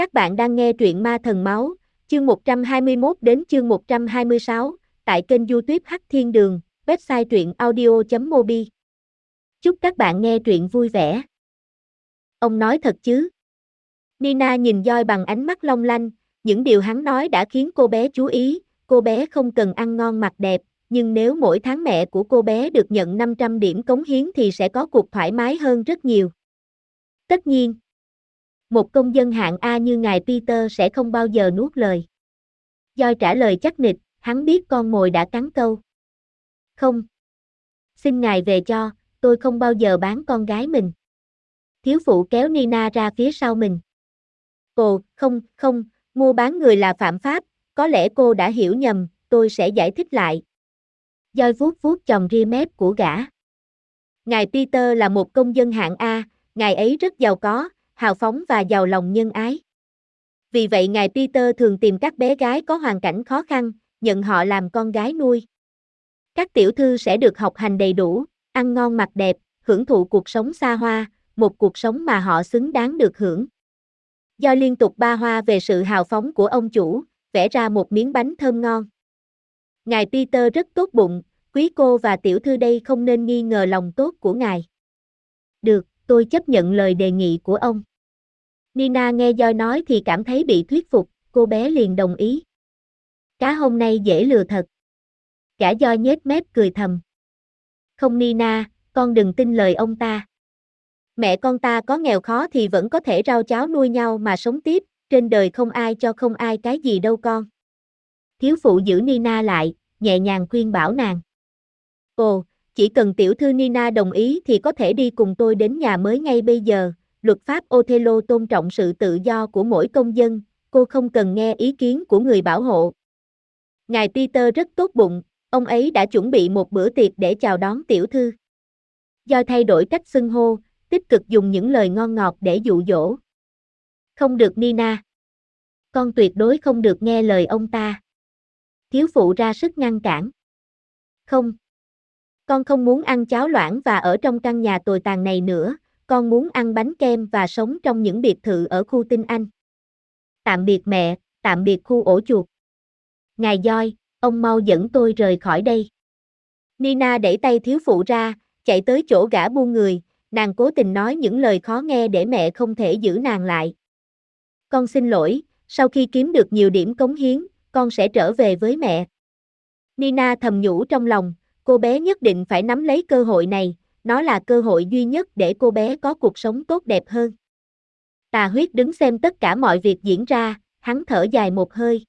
Các bạn đang nghe truyện Ma Thần Máu, chương 121 đến chương 126, tại kênh youtube Hắc Thiên Đường, website truyện audio.mobi. Chúc các bạn nghe truyện vui vẻ. Ông nói thật chứ? Nina nhìn Joy bằng ánh mắt long lanh, những điều hắn nói đã khiến cô bé chú ý, cô bé không cần ăn ngon mặc đẹp, nhưng nếu mỗi tháng mẹ của cô bé được nhận 500 điểm cống hiến thì sẽ có cuộc thoải mái hơn rất nhiều. Tất nhiên, một công dân hạng A như ngài Peter sẽ không bao giờ nuốt lời. Doi trả lời chắc nịch, hắn biết con mồi đã cắn câu. Không. Xin ngài về cho, tôi không bao giờ bán con gái mình. Thiếu phụ kéo Nina ra phía sau mình. Ồ, không, không, mua bán người là phạm pháp, có lẽ cô đã hiểu nhầm, tôi sẽ giải thích lại. Doi vuốt vuốt chồng ria mép của gã. Ngài Peter là một công dân hạng A, ngài ấy rất giàu có, hào phóng và giàu lòng nhân ái. Vì vậy ngài Peter thường tìm các bé gái có hoàn cảnh khó khăn, nhận họ làm con gái nuôi. Các tiểu thư sẽ được học hành đầy đủ, ăn ngon mặc đẹp, hưởng thụ cuộc sống xa hoa, một cuộc sống mà họ xứng đáng được hưởng. Do liên tục ba hoa về sự hào phóng của ông chủ, vẽ ra một miếng bánh thơm ngon. Ngài Peter rất tốt bụng, quý cô và tiểu thư đây không nên nghi ngờ lòng tốt của ngài. Được, tôi chấp nhận lời đề nghị của ông. Nina nghe Joy nói thì cảm thấy bị thuyết phục, cô bé liền đồng ý. Cá hôm nay dễ lừa thật. Cả Joy nhếch mép cười thầm. Không Nina, con đừng tin lời ông ta. Mẹ con ta có nghèo khó thì vẫn có thể rau cháo nuôi nhau mà sống tiếp, trên đời không ai cho không ai cái gì đâu con. Thiếu phụ giữ Nina lại, nhẹ nhàng khuyên bảo nàng. Ồ, chỉ cần tiểu thư Nina đồng ý thì có thể đi cùng tôi đến nhà mới ngay bây giờ, luật pháp Othello tôn trọng sự tự do của mỗi công dân, cô không cần nghe ý kiến của người bảo hộ. Ngài Peter rất tốt bụng, ông ấy đã chuẩn bị một bữa tiệc để chào đón tiểu thư. Do thay đổi cách xưng hô, tích cực dùng những lời ngon ngọt để dụ dỗ. Không được Nina. Con tuyệt đối không được nghe lời ông ta. Thiếu phụ ra sức ngăn cản. Không. Con không muốn ăn cháo loãng và ở trong căn nhà tồi tàn này nữa, con muốn ăn bánh kem và sống trong những biệt thự ở khu tinh Anh. Tạm biệt mẹ, tạm biệt khu ổ chuột. Ngài Doi, ông mau dẫn tôi rời khỏi đây. Nina đẩy tay thiếu phụ ra, chạy tới chỗ gã buôn người, nàng cố tình nói những lời khó nghe để mẹ không thể giữ nàng lại. Con xin lỗi, sau khi kiếm được nhiều điểm cống hiến, con sẽ trở về với mẹ. Nina thầm nhủ trong lòng, cô bé nhất định phải nắm lấy cơ hội này, nó là cơ hội duy nhất để cô bé có cuộc sống tốt đẹp hơn. Tà huyết đứng xem tất cả mọi việc diễn ra, hắn thở dài một hơi.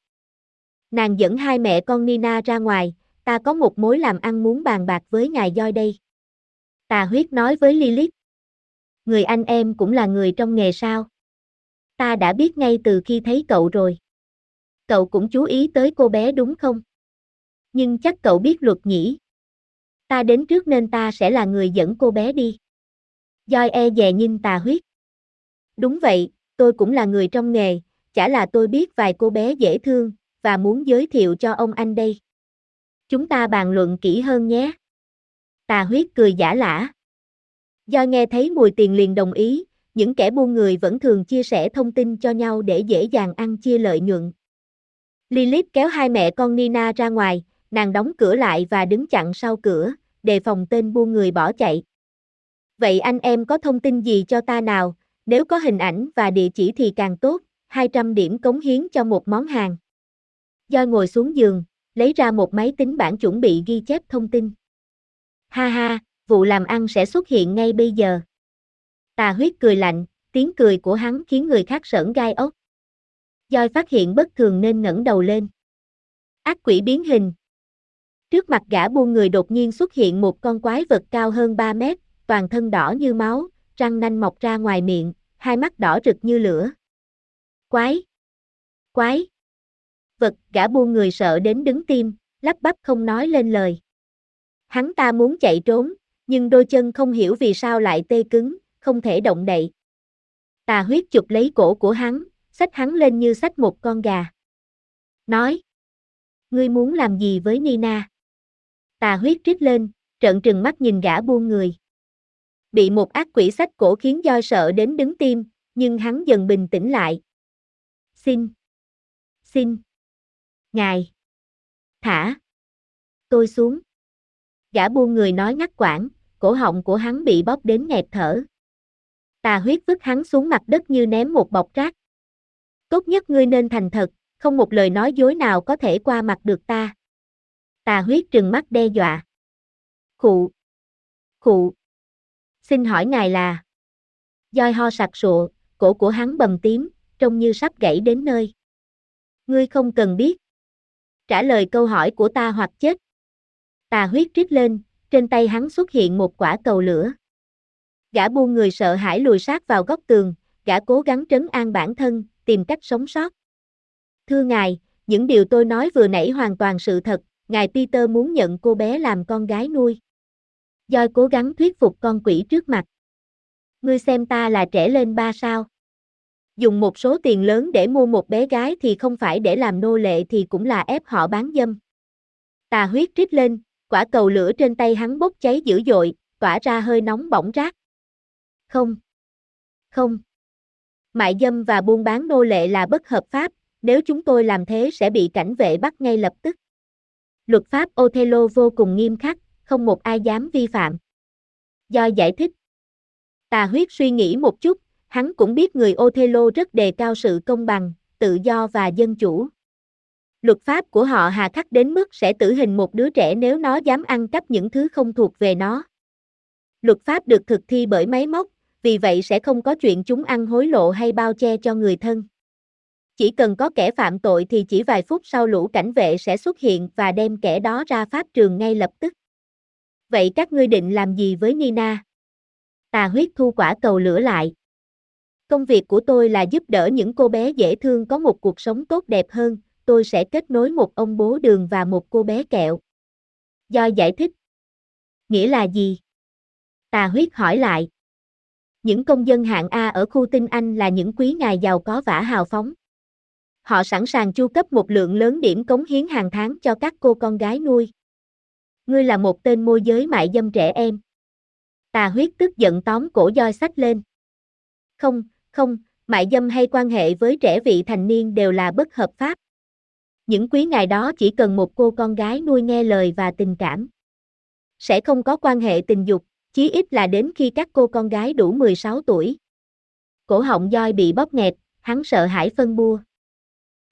Nàng dẫn hai mẹ con Nina ra ngoài, ta có một mối làm ăn muốn bàn bạc với ngài Doi đây. Tà huyết nói với Lilith. Người anh em cũng là người trong nghề sao? Ta đã biết ngay từ khi thấy cậu rồi. Cậu cũng chú ý tới cô bé đúng không? Nhưng chắc cậu biết luật nhỉ? Ta đến trước nên ta sẽ là người dẫn cô bé đi. Doi e dè nhìn tà huyết. Đúng vậy, tôi cũng là người trong nghề, chả là tôi biết vài cô bé dễ thương, và muốn giới thiệu cho ông anh đây. Chúng ta bàn luận kỹ hơn nhé. Tà huyết cười giả lả. Do nghe thấy mùi tiền liền đồng ý, những kẻ buôn người vẫn thường chia sẻ thông tin cho nhau để dễ dàng ăn chia lợi nhuận. Lilith kéo hai mẹ con Nina ra ngoài, nàng đóng cửa lại và đứng chặn sau cửa, đề phòng tên buôn người bỏ chạy. Vậy anh em có thông tin gì cho ta nào, nếu có hình ảnh và địa chỉ thì càng tốt, 200 điểm cống hiến cho một món hàng. Do ngồi xuống giường, lấy ra một máy tính bản chuẩn bị ghi chép thông tin. Ha ha, vụ làm ăn sẽ xuất hiện ngay bây giờ. Tà huyết cười lạnh, tiếng cười của hắn khiến người khác sởn gai ốc. Doi phát hiện bất thường nên ngẩng đầu lên. Ác quỷ biến hình, Trước mặt gã buôn người đột nhiên xuất hiện một con quái vật cao hơn 3 mét, toàn thân đỏ như máu, răng nanh mọc ra ngoài miệng, hai mắt đỏ rực như lửa. Quái! Quái! Vật, gã buôn người sợ đến đứng tim, lắp bắp không nói lên lời. Hắn ta muốn chạy trốn, nhưng đôi chân không hiểu vì sao lại tê cứng, không thể động đậy. Tà huyết chụp lấy cổ của hắn, xách hắn lên như xách một con gà. Nói. Ngươi muốn làm gì với Nina? Tà huyết rít lên, trợn trừng mắt nhìn gã buông người. Bị một ác quỷ sách cổ khiến Doi sợ đến đứng tim, nhưng hắn dần bình tĩnh lại. Xin. Xin. Ngài. Thả. Tôi xuống. Gã buông người nói ngắt quãng, cổ họng của hắn bị bóp đến nghẹt thở. Tà huyết vứt hắn xuống mặt đất như ném một bọc rác. Tốt nhất ngươi nên thành thật, không một lời nói dối nào có thể qua mặt được ta. Tà huyết trừng mắt đe dọa. Khụ. Khụ. Xin hỏi ngài là. Doi ho sặc sụa, cổ của hắn bầm tím, trông như sắp gãy đến nơi. Ngươi không cần biết. Trả lời câu hỏi của ta hoặc chết. Tà huyết rít lên, trên tay hắn xuất hiện một quả cầu lửa. Gã buông người sợ hãi lùi sát vào góc tường, gã cố gắng trấn an bản thân, tìm cách sống sót. Thưa ngài, những điều tôi nói vừa nãy hoàn toàn sự thật, ngài Peter muốn nhận cô bé làm con gái nuôi. Doi cố gắng thuyết phục con quỷ trước mặt. Ngươi xem ta là trẻ lên ba sao. Dùng một số tiền lớn để mua một bé gái thì không phải để làm nô lệ thì cũng là ép họ bán dâm. Tà huyết rít lên, quả cầu lửa trên tay hắn bốc cháy dữ dội, tỏa ra hơi nóng bỏng rát. Không. Không. Mại dâm và buôn bán nô lệ là bất hợp pháp, nếu chúng tôi làm thế sẽ bị cảnh vệ bắt ngay lập tức. Luật pháp Othello vô cùng nghiêm khắc, không một ai dám vi phạm. Do giải thích. Tà huyết suy nghĩ một chút, hắn cũng biết người Othello rất đề cao sự công bằng, tự do và dân chủ. Luật pháp của họ hà khắc đến mức sẽ tử hình một đứa trẻ nếu nó dám ăn cắp những thứ không thuộc về nó. Luật pháp được thực thi bởi máy móc, vì vậy sẽ không có chuyện chúng ăn hối lộ hay bao che cho người thân. Chỉ cần có kẻ phạm tội thì chỉ vài phút sau lũ cảnh vệ sẽ xuất hiện và đem kẻ đó ra pháp trường ngay lập tức. Vậy các ngươi định làm gì với Nina? Tà huyết thu quả cầu lửa lại. Công việc của tôi là giúp đỡ những cô bé dễ thương có một cuộc sống tốt đẹp hơn, tôi sẽ kết nối một ông bố đường và một cô bé kẹo. Do giải thích. Nghĩa là gì? Tà huyết hỏi lại. Những công dân hạng A ở khu tinh Anh là những quý ngài giàu có vả hào phóng. Họ sẵn sàng chu cấp một lượng lớn điểm cống hiến hàng tháng cho các cô con gái nuôi. Ngươi là một tên môi giới mại dâm trẻ em. Tà huyết tức giận tóm cổ doi sách lên. Không, không, mại dâm hay quan hệ với trẻ vị thành niên đều là bất hợp pháp. Những quý ngài đó chỉ cần một cô con gái nuôi nghe lời và tình cảm. Sẽ không có quan hệ tình dục, chí ít là đến khi các cô con gái đủ 16 tuổi. Cổ họng doi bị bóp nghẹt, hắn sợ hãi phân bua.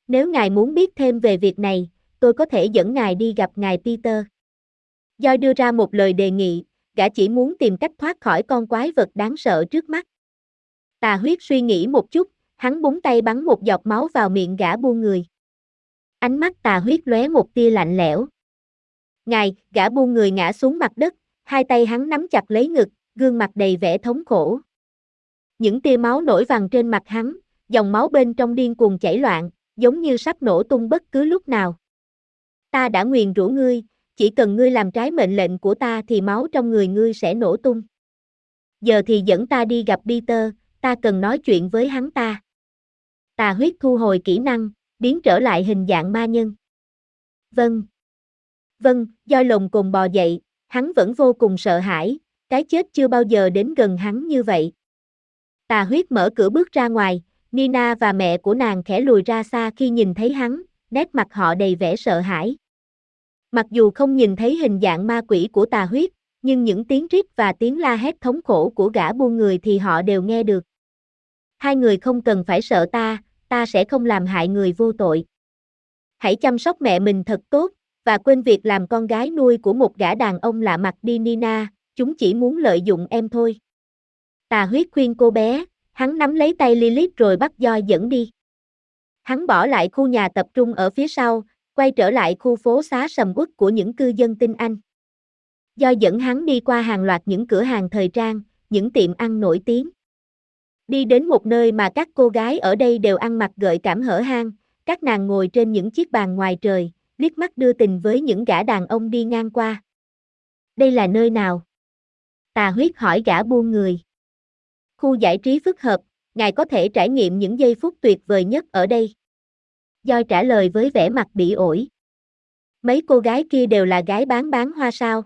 Nếu ngài muốn biết thêm về việc này, tôi có thể dẫn ngài đi gặp ngài Peter. Joy đưa ra một lời đề nghị, gã chỉ muốn tìm cách thoát khỏi con quái vật đáng sợ trước mắt. Tà huyết suy nghĩ một chút, hắn búng tay bắn một giọt máu vào miệng gã buông người. Ánh mắt tà huyết lóe một tia lạnh lẽo. Ngài, gã buông người ngã xuống mặt đất, hai tay hắn nắm chặt lấy ngực, gương mặt đầy vẻ thống khổ. Những tia máu nổi vàng trên mặt hắn, dòng máu bên trong điên cuồng chảy loạn, giống như sắp nổ tung bất cứ lúc nào. Ta đã nguyền rủa ngươi, chỉ cần ngươi làm trái mệnh lệnh của ta thì máu trong người ngươi sẽ nổ tung. Giờ thì dẫn ta đi gặp Peter, ta cần nói chuyện với hắn ta. Tà huyết thu hồi kỹ năng, biến trở lại hình dạng ma nhân. Vâng. Vâng, do lồng cùng bò dậy, hắn vẫn vô cùng sợ hãi, cái chết chưa bao giờ đến gần hắn như vậy. Tà huyết mở cửa bước ra ngoài, Nina và mẹ của nàng khẽ lùi ra xa khi nhìn thấy hắn, nét mặt họ đầy vẻ sợ hãi. Mặc dù không nhìn thấy hình dạng ma quỷ của tà huyết, nhưng những tiếng rít và tiếng la hét thống khổ của gã buôn người thì họ đều nghe được. Hai người không cần phải sợ ta, ta sẽ không làm hại người vô tội. Hãy chăm sóc mẹ mình thật tốt, và quên việc làm con gái nuôi của một gã đàn ông lạ mặt đi Nina, chúng chỉ muốn lợi dụng em thôi. Tà huyết khuyên cô bé, hắn nắm lấy tay Lilith rồi bắt Joy dẫn đi. Hắn bỏ lại khu nhà tập trung ở phía sau, quay trở lại khu phố xá sầm uất của những cư dân tinh Anh. Do dẫn hắn đi qua hàng loạt những cửa hàng thời trang, những tiệm ăn nổi tiếng. Đi đến một nơi mà các cô gái ở đây đều ăn mặc gợi cảm hở hang, các nàng ngồi trên những chiếc bàn ngoài trời, liếc mắt đưa tình với những gã đàn ông đi ngang qua. Đây là nơi nào? Tà huyết hỏi gã buôn người. Khu giải trí phức hợp, ngài có thể trải nghiệm những giây phút tuyệt vời nhất ở đây. Doi trả lời với vẻ mặt bị ổi. Mấy cô gái kia đều là gái bán bán hoa sao.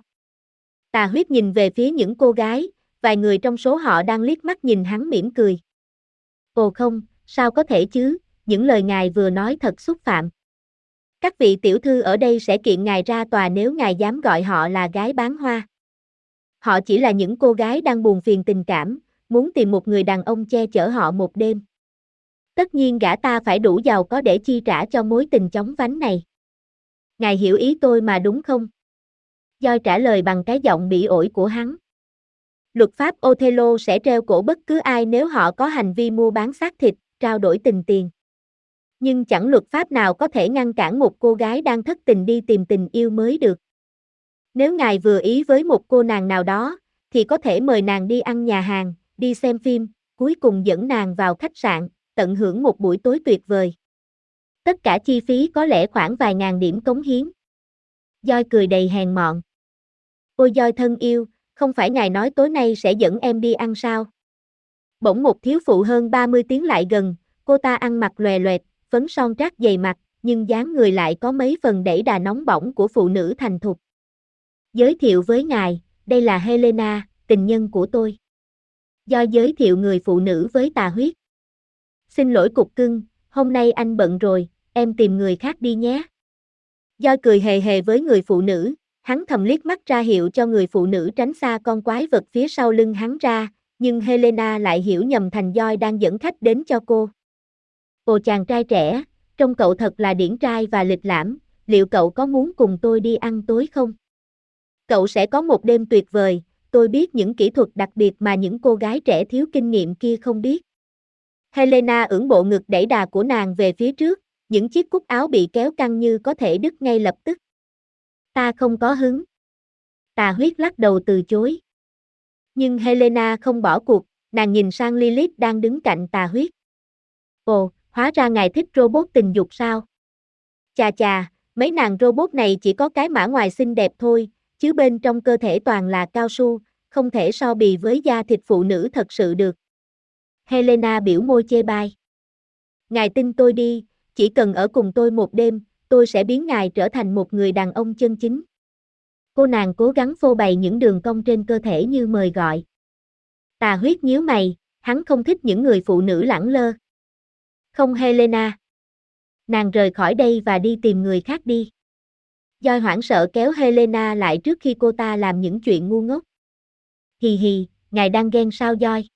Tà huyết nhìn về phía những cô gái, vài người trong số họ đang liếc mắt nhìn hắn mỉm cười. Ồ không, sao có thể chứ, những lời ngài vừa nói thật xúc phạm. Các vị tiểu thư ở đây sẽ kiện ngài ra tòa nếu ngài dám gọi họ là gái bán hoa. Họ chỉ là những cô gái đang buồn phiền tình cảm, muốn tìm một người đàn ông che chở họ một đêm. Tất nhiên gã ta phải đủ giàu có để chi trả cho mối tình chóng vánh này. Ngài hiểu ý tôi mà đúng không? Joy trả lời bằng cái giọng bị ổi của hắn. Luật pháp Othello sẽ treo cổ bất cứ ai nếu họ có hành vi mua bán xác thịt, trao đổi tình tiền. Nhưng chẳng luật pháp nào có thể ngăn cản một cô gái đang thất tình đi tìm tình yêu mới được. Nếu ngài vừa ý với một cô nàng nào đó, thì có thể mời nàng đi ăn nhà hàng, đi xem phim, cuối cùng dẫn nàng vào khách sạn, tận hưởng một buổi tối tuyệt vời. Tất cả chi phí có lẽ khoảng vài ngàn điểm cống hiến. Doi cười đầy hèn mọn. Ôi Doi thân yêu, không phải ngài nói tối nay sẽ dẫn em đi ăn sao? Bỗng một thiếu phụ hơn 30 tiếng lại gần, cô ta ăn mặc lòe loẹt, phấn son trát dày mặt, nhưng dáng người lại có mấy phần đẩy đà nóng bỏng của phụ nữ thành thục. Giới thiệu với ngài, đây là Helena, tình nhân của tôi. Do giới thiệu người phụ nữ với tà huyết. Xin lỗi cục cưng, hôm nay anh bận rồi, em tìm người khác đi nhé. Do cười hề hề với người phụ nữ, hắn thầm liếc mắt ra hiệu cho người phụ nữ tránh xa con quái vật phía sau lưng hắn ra, nhưng Helena lại hiểu nhầm thành Joy đang dẫn khách đến cho cô. Ồ chàng trai trẻ, trông cậu thật là điển trai và lịch lãm, liệu cậu có muốn cùng tôi đi ăn tối không? Cậu sẽ có một đêm tuyệt vời, tôi biết những kỹ thuật đặc biệt mà những cô gái trẻ thiếu kinh nghiệm kia không biết. Helena ưỡn bộ ngực đẩy đà của nàng về phía trước, những chiếc cúc áo bị kéo căng như có thể đứt ngay lập tức. Ta không có hứng. Tà huyết lắc đầu từ chối. Nhưng Helena không bỏ cuộc, nàng nhìn sang Lilith đang đứng cạnh tà huyết. Ồ, hóa ra ngài thích robot tình dục sao? Chà chà, mấy nàng robot này chỉ có cái mã ngoài xinh đẹp thôi, chứ bên trong cơ thể toàn là cao su, không thể so bì với da thịt phụ nữ thật sự được. Helena biểu môi chê bai. Ngài tin tôi đi, chỉ cần ở cùng tôi một đêm, tôi sẽ biến ngài trở thành một người đàn ông chân chính. Cô nàng cố gắng phô bày những đường cong trên cơ thể như mời gọi. Tà huyết nhíu mày, hắn không thích những người phụ nữ lẳng lơ. Không Helena. Nàng rời khỏi đây và đi tìm người khác đi. Doi hoảng sợ kéo Helena lại trước khi cô ta làm những chuyện ngu ngốc. Hì hì, ngài đang ghen sao Doi?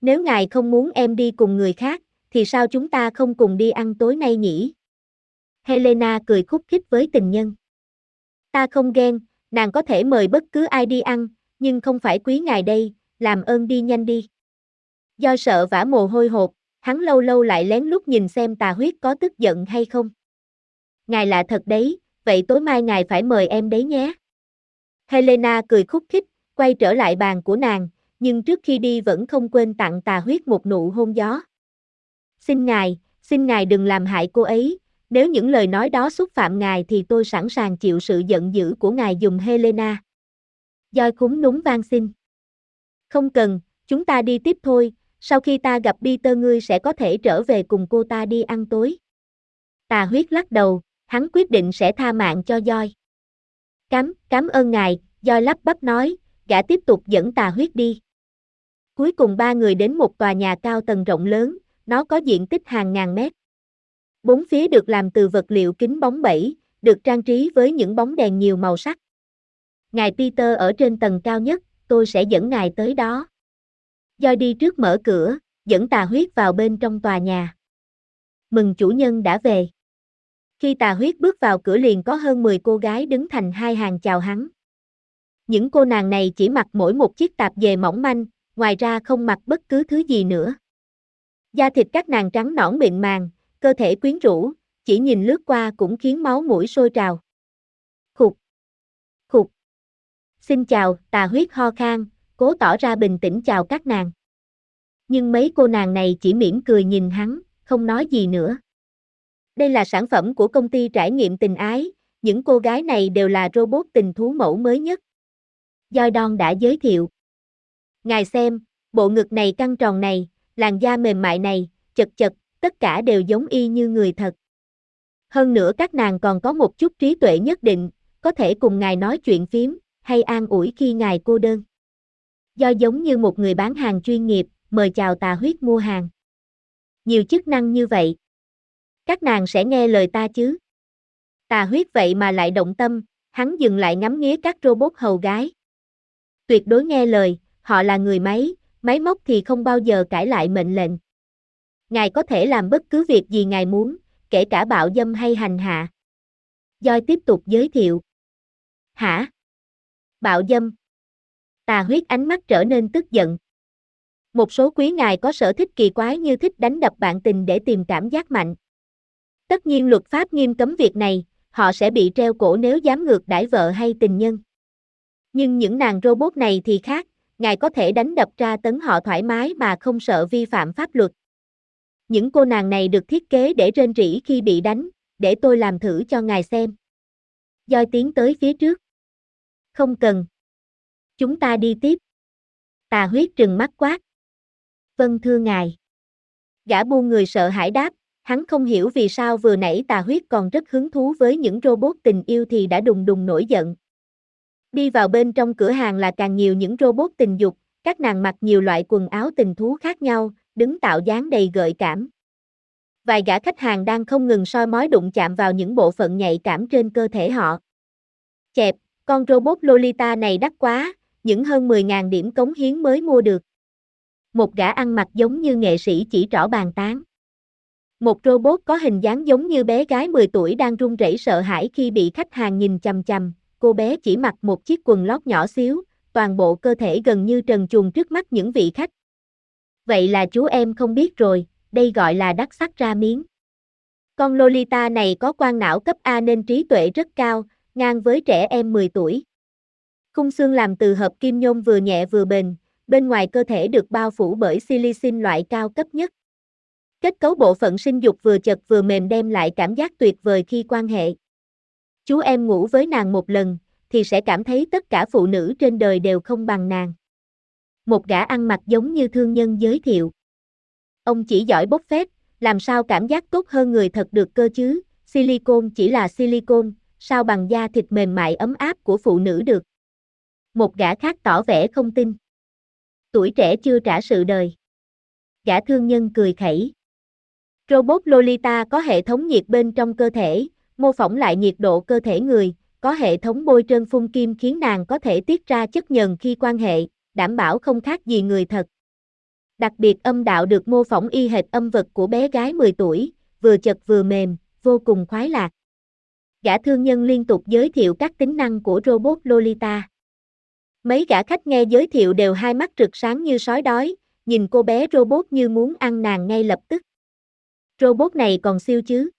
Nếu ngài không muốn em đi cùng người khác, thì sao chúng ta không cùng đi ăn tối nay nhỉ? Helena cười khúc khích với tình nhân. Ta không ghen, nàng có thể mời bất cứ ai đi ăn, nhưng không phải quý ngài đây, làm ơn đi nhanh đi. Do sợ vả mồ hôi hột, hắn lâu lâu lại lén lút nhìn xem tà huyết có tức giận hay không. Ngài lạ thật đấy, vậy tối mai ngài phải mời em đấy nhé. Helena cười khúc khích, quay trở lại bàn của nàng, nhưng trước khi đi vẫn không quên tặng tà huyết một nụ hôn gió. Xin ngài, xin ngài đừng làm hại cô ấy, nếu những lời nói đó xúc phạm ngài thì tôi sẵn sàng chịu sự giận dữ của ngài dùng Helena. Doi khúng núng van xin. Không cần, chúng ta đi tiếp thôi, sau khi ta gặp Peter ngươi sẽ có thể trở về cùng cô ta đi ăn tối. Tà huyết lắc đầu, hắn quyết định sẽ tha mạng cho Doi. Cám, cám ơn ngài, Doi lắp bắp nói, gã tiếp tục dẫn tà huyết đi. Cuối cùng ba người đến một tòa nhà cao tầng rộng lớn, nó có diện tích hàng ngàn mét. Bốn phía được làm từ vật liệu kính bóng bẩy, được trang trí với những bóng đèn nhiều màu sắc. Ngài Peter ở trên tầng cao nhất, tôi sẽ dẫn ngài tới đó. Doi đi trước mở cửa, dẫn tà huyết vào bên trong tòa nhà. Mừng chủ nhân đã về. Khi tà huyết bước vào cửa liền có hơn 10 cô gái đứng thành hai hàng chào hắn. Những cô nàng này chỉ mặc mỗi một chiếc tạp dề mỏng manh, ngoài ra không mặc bất cứ thứ gì nữa. Da thịt các nàng trắng nõn mịn màng, cơ thể quyến rũ, chỉ nhìn lướt qua cũng khiến máu mũi sôi trào. Khục. Khục. Xin chào, tà huyết ho khan, cố tỏ ra bình tĩnh chào các nàng. Nhưng mấy cô nàng này chỉ mỉm cười nhìn hắn, không nói gì nữa. Đây là sản phẩm của công ty trải nghiệm tình ái, những cô gái này đều là robot tình thú mẫu mới nhất. Doi Don đã giới thiệu. Ngài xem, bộ ngực này căng tròn này, làn da mềm mại này, chật chật, tất cả đều giống y như người thật. Hơn nữa các nàng còn có một chút trí tuệ nhất định, có thể cùng ngài nói chuyện phím, hay an ủi khi ngài cô đơn. Do giống như một người bán hàng chuyên nghiệp, mời chào tà huyết mua hàng. Nhiều chức năng như vậy. Các nàng sẽ nghe lời ta chứ? Tà huyết vậy mà lại động tâm, hắn dừng lại ngắm nghía các robot hầu gái. Tuyệt đối nghe lời, họ là người máy, máy móc thì không bao giờ cãi lại mệnh lệnh. Ngài có thể làm bất cứ việc gì ngài muốn, kể cả bạo dâm hay hành hạ. Doi tiếp tục giới thiệu. Hả? Bạo dâm. Tà huyết ánh mắt trở nên tức giận. Một số quý ngài có sở thích kỳ quái như thích đánh đập bạn tình để tìm cảm giác mạnh. Tất nhiên luật pháp nghiêm cấm việc này, họ sẽ bị treo cổ nếu dám ngược đãi vợ hay tình nhân. Nhưng những nàng robot này thì khác, ngài có thể đánh đập tra tấn họ thoải mái mà không sợ vi phạm pháp luật. Những cô nàng này được thiết kế để rên rỉ khi bị đánh, để tôi làm thử cho ngài xem. Doi tiến tới phía trước. Không cần. Chúng ta đi tiếp. Tà huyết trừng mắt quát. Vâng thưa ngài. Gã buông người sợ hãi đáp, hắn không hiểu vì sao vừa nãy tà huyết còn rất hứng thú với những robot tình yêu thì đã đùng đùng nổi giận. Đi vào bên trong cửa hàng là càng nhiều những robot tình dục, các nàng mặc nhiều loại quần áo tình thú khác nhau, đứng tạo dáng đầy gợi cảm. Vài gã khách hàng đang không ngừng soi mói đụng chạm vào những bộ phận nhạy cảm trên cơ thể họ. Chẹp, con robot Lolita này đắt quá, những hơn 10.000 điểm cống hiến mới mua được. Một gã ăn mặc giống như nghệ sĩ chỉ trỏ bàn tán. Một robot có hình dáng giống như bé gái 10 tuổi đang run rẩy sợ hãi khi bị khách hàng nhìn chằm chằm, cô bé chỉ mặc một chiếc quần lót nhỏ xíu, toàn bộ cơ thể gần như trần truồng trước mắt những vị khách. Vậy là chú em không biết rồi, đây gọi là đắc sắc ra miếng. Con Lolita này có quan não cấp A nên trí tuệ rất cao, ngang với trẻ em 10 tuổi. Khung xương làm từ hợp kim nhôm vừa nhẹ vừa bền, bên ngoài cơ thể được bao phủ bởi silicon loại cao cấp nhất. Kết cấu bộ phận sinh dục vừa chật vừa mềm đem lại cảm giác tuyệt vời khi quan hệ. Chú em ngủ với nàng một lần, thì sẽ cảm thấy tất cả phụ nữ trên đời đều không bằng nàng. Một gã ăn mặc giống như thương nhân giới thiệu. Ông chỉ giỏi bốc phép, làm sao cảm giác tốt hơn người thật được cơ chứ, silicon chỉ là silicon, sao bằng da thịt mềm mại ấm áp của phụ nữ được. Một gã khác tỏ vẻ không tin. Tuổi trẻ chưa trả sự đời. Gã thương nhân cười khẩy. Robot Lolita có hệ thống nhiệt bên trong cơ thể, mô phỏng lại nhiệt độ cơ thể người, có hệ thống bôi trơn phun kim khiến nàng có thể tiết ra chất nhờn khi quan hệ, đảm bảo không khác gì người thật. Đặc biệt âm đạo được mô phỏng y hệt âm vật của bé gái 10 tuổi, vừa chật vừa mềm, vô cùng khoái lạc. Gã thương nhân liên tục giới thiệu các tính năng của robot Lolita. Mấy gã khách nghe giới thiệu đều hai mắt rực sáng như sói đói, nhìn cô bé robot như muốn ăn nàng ngay lập tức. Robot này còn siêu chứ?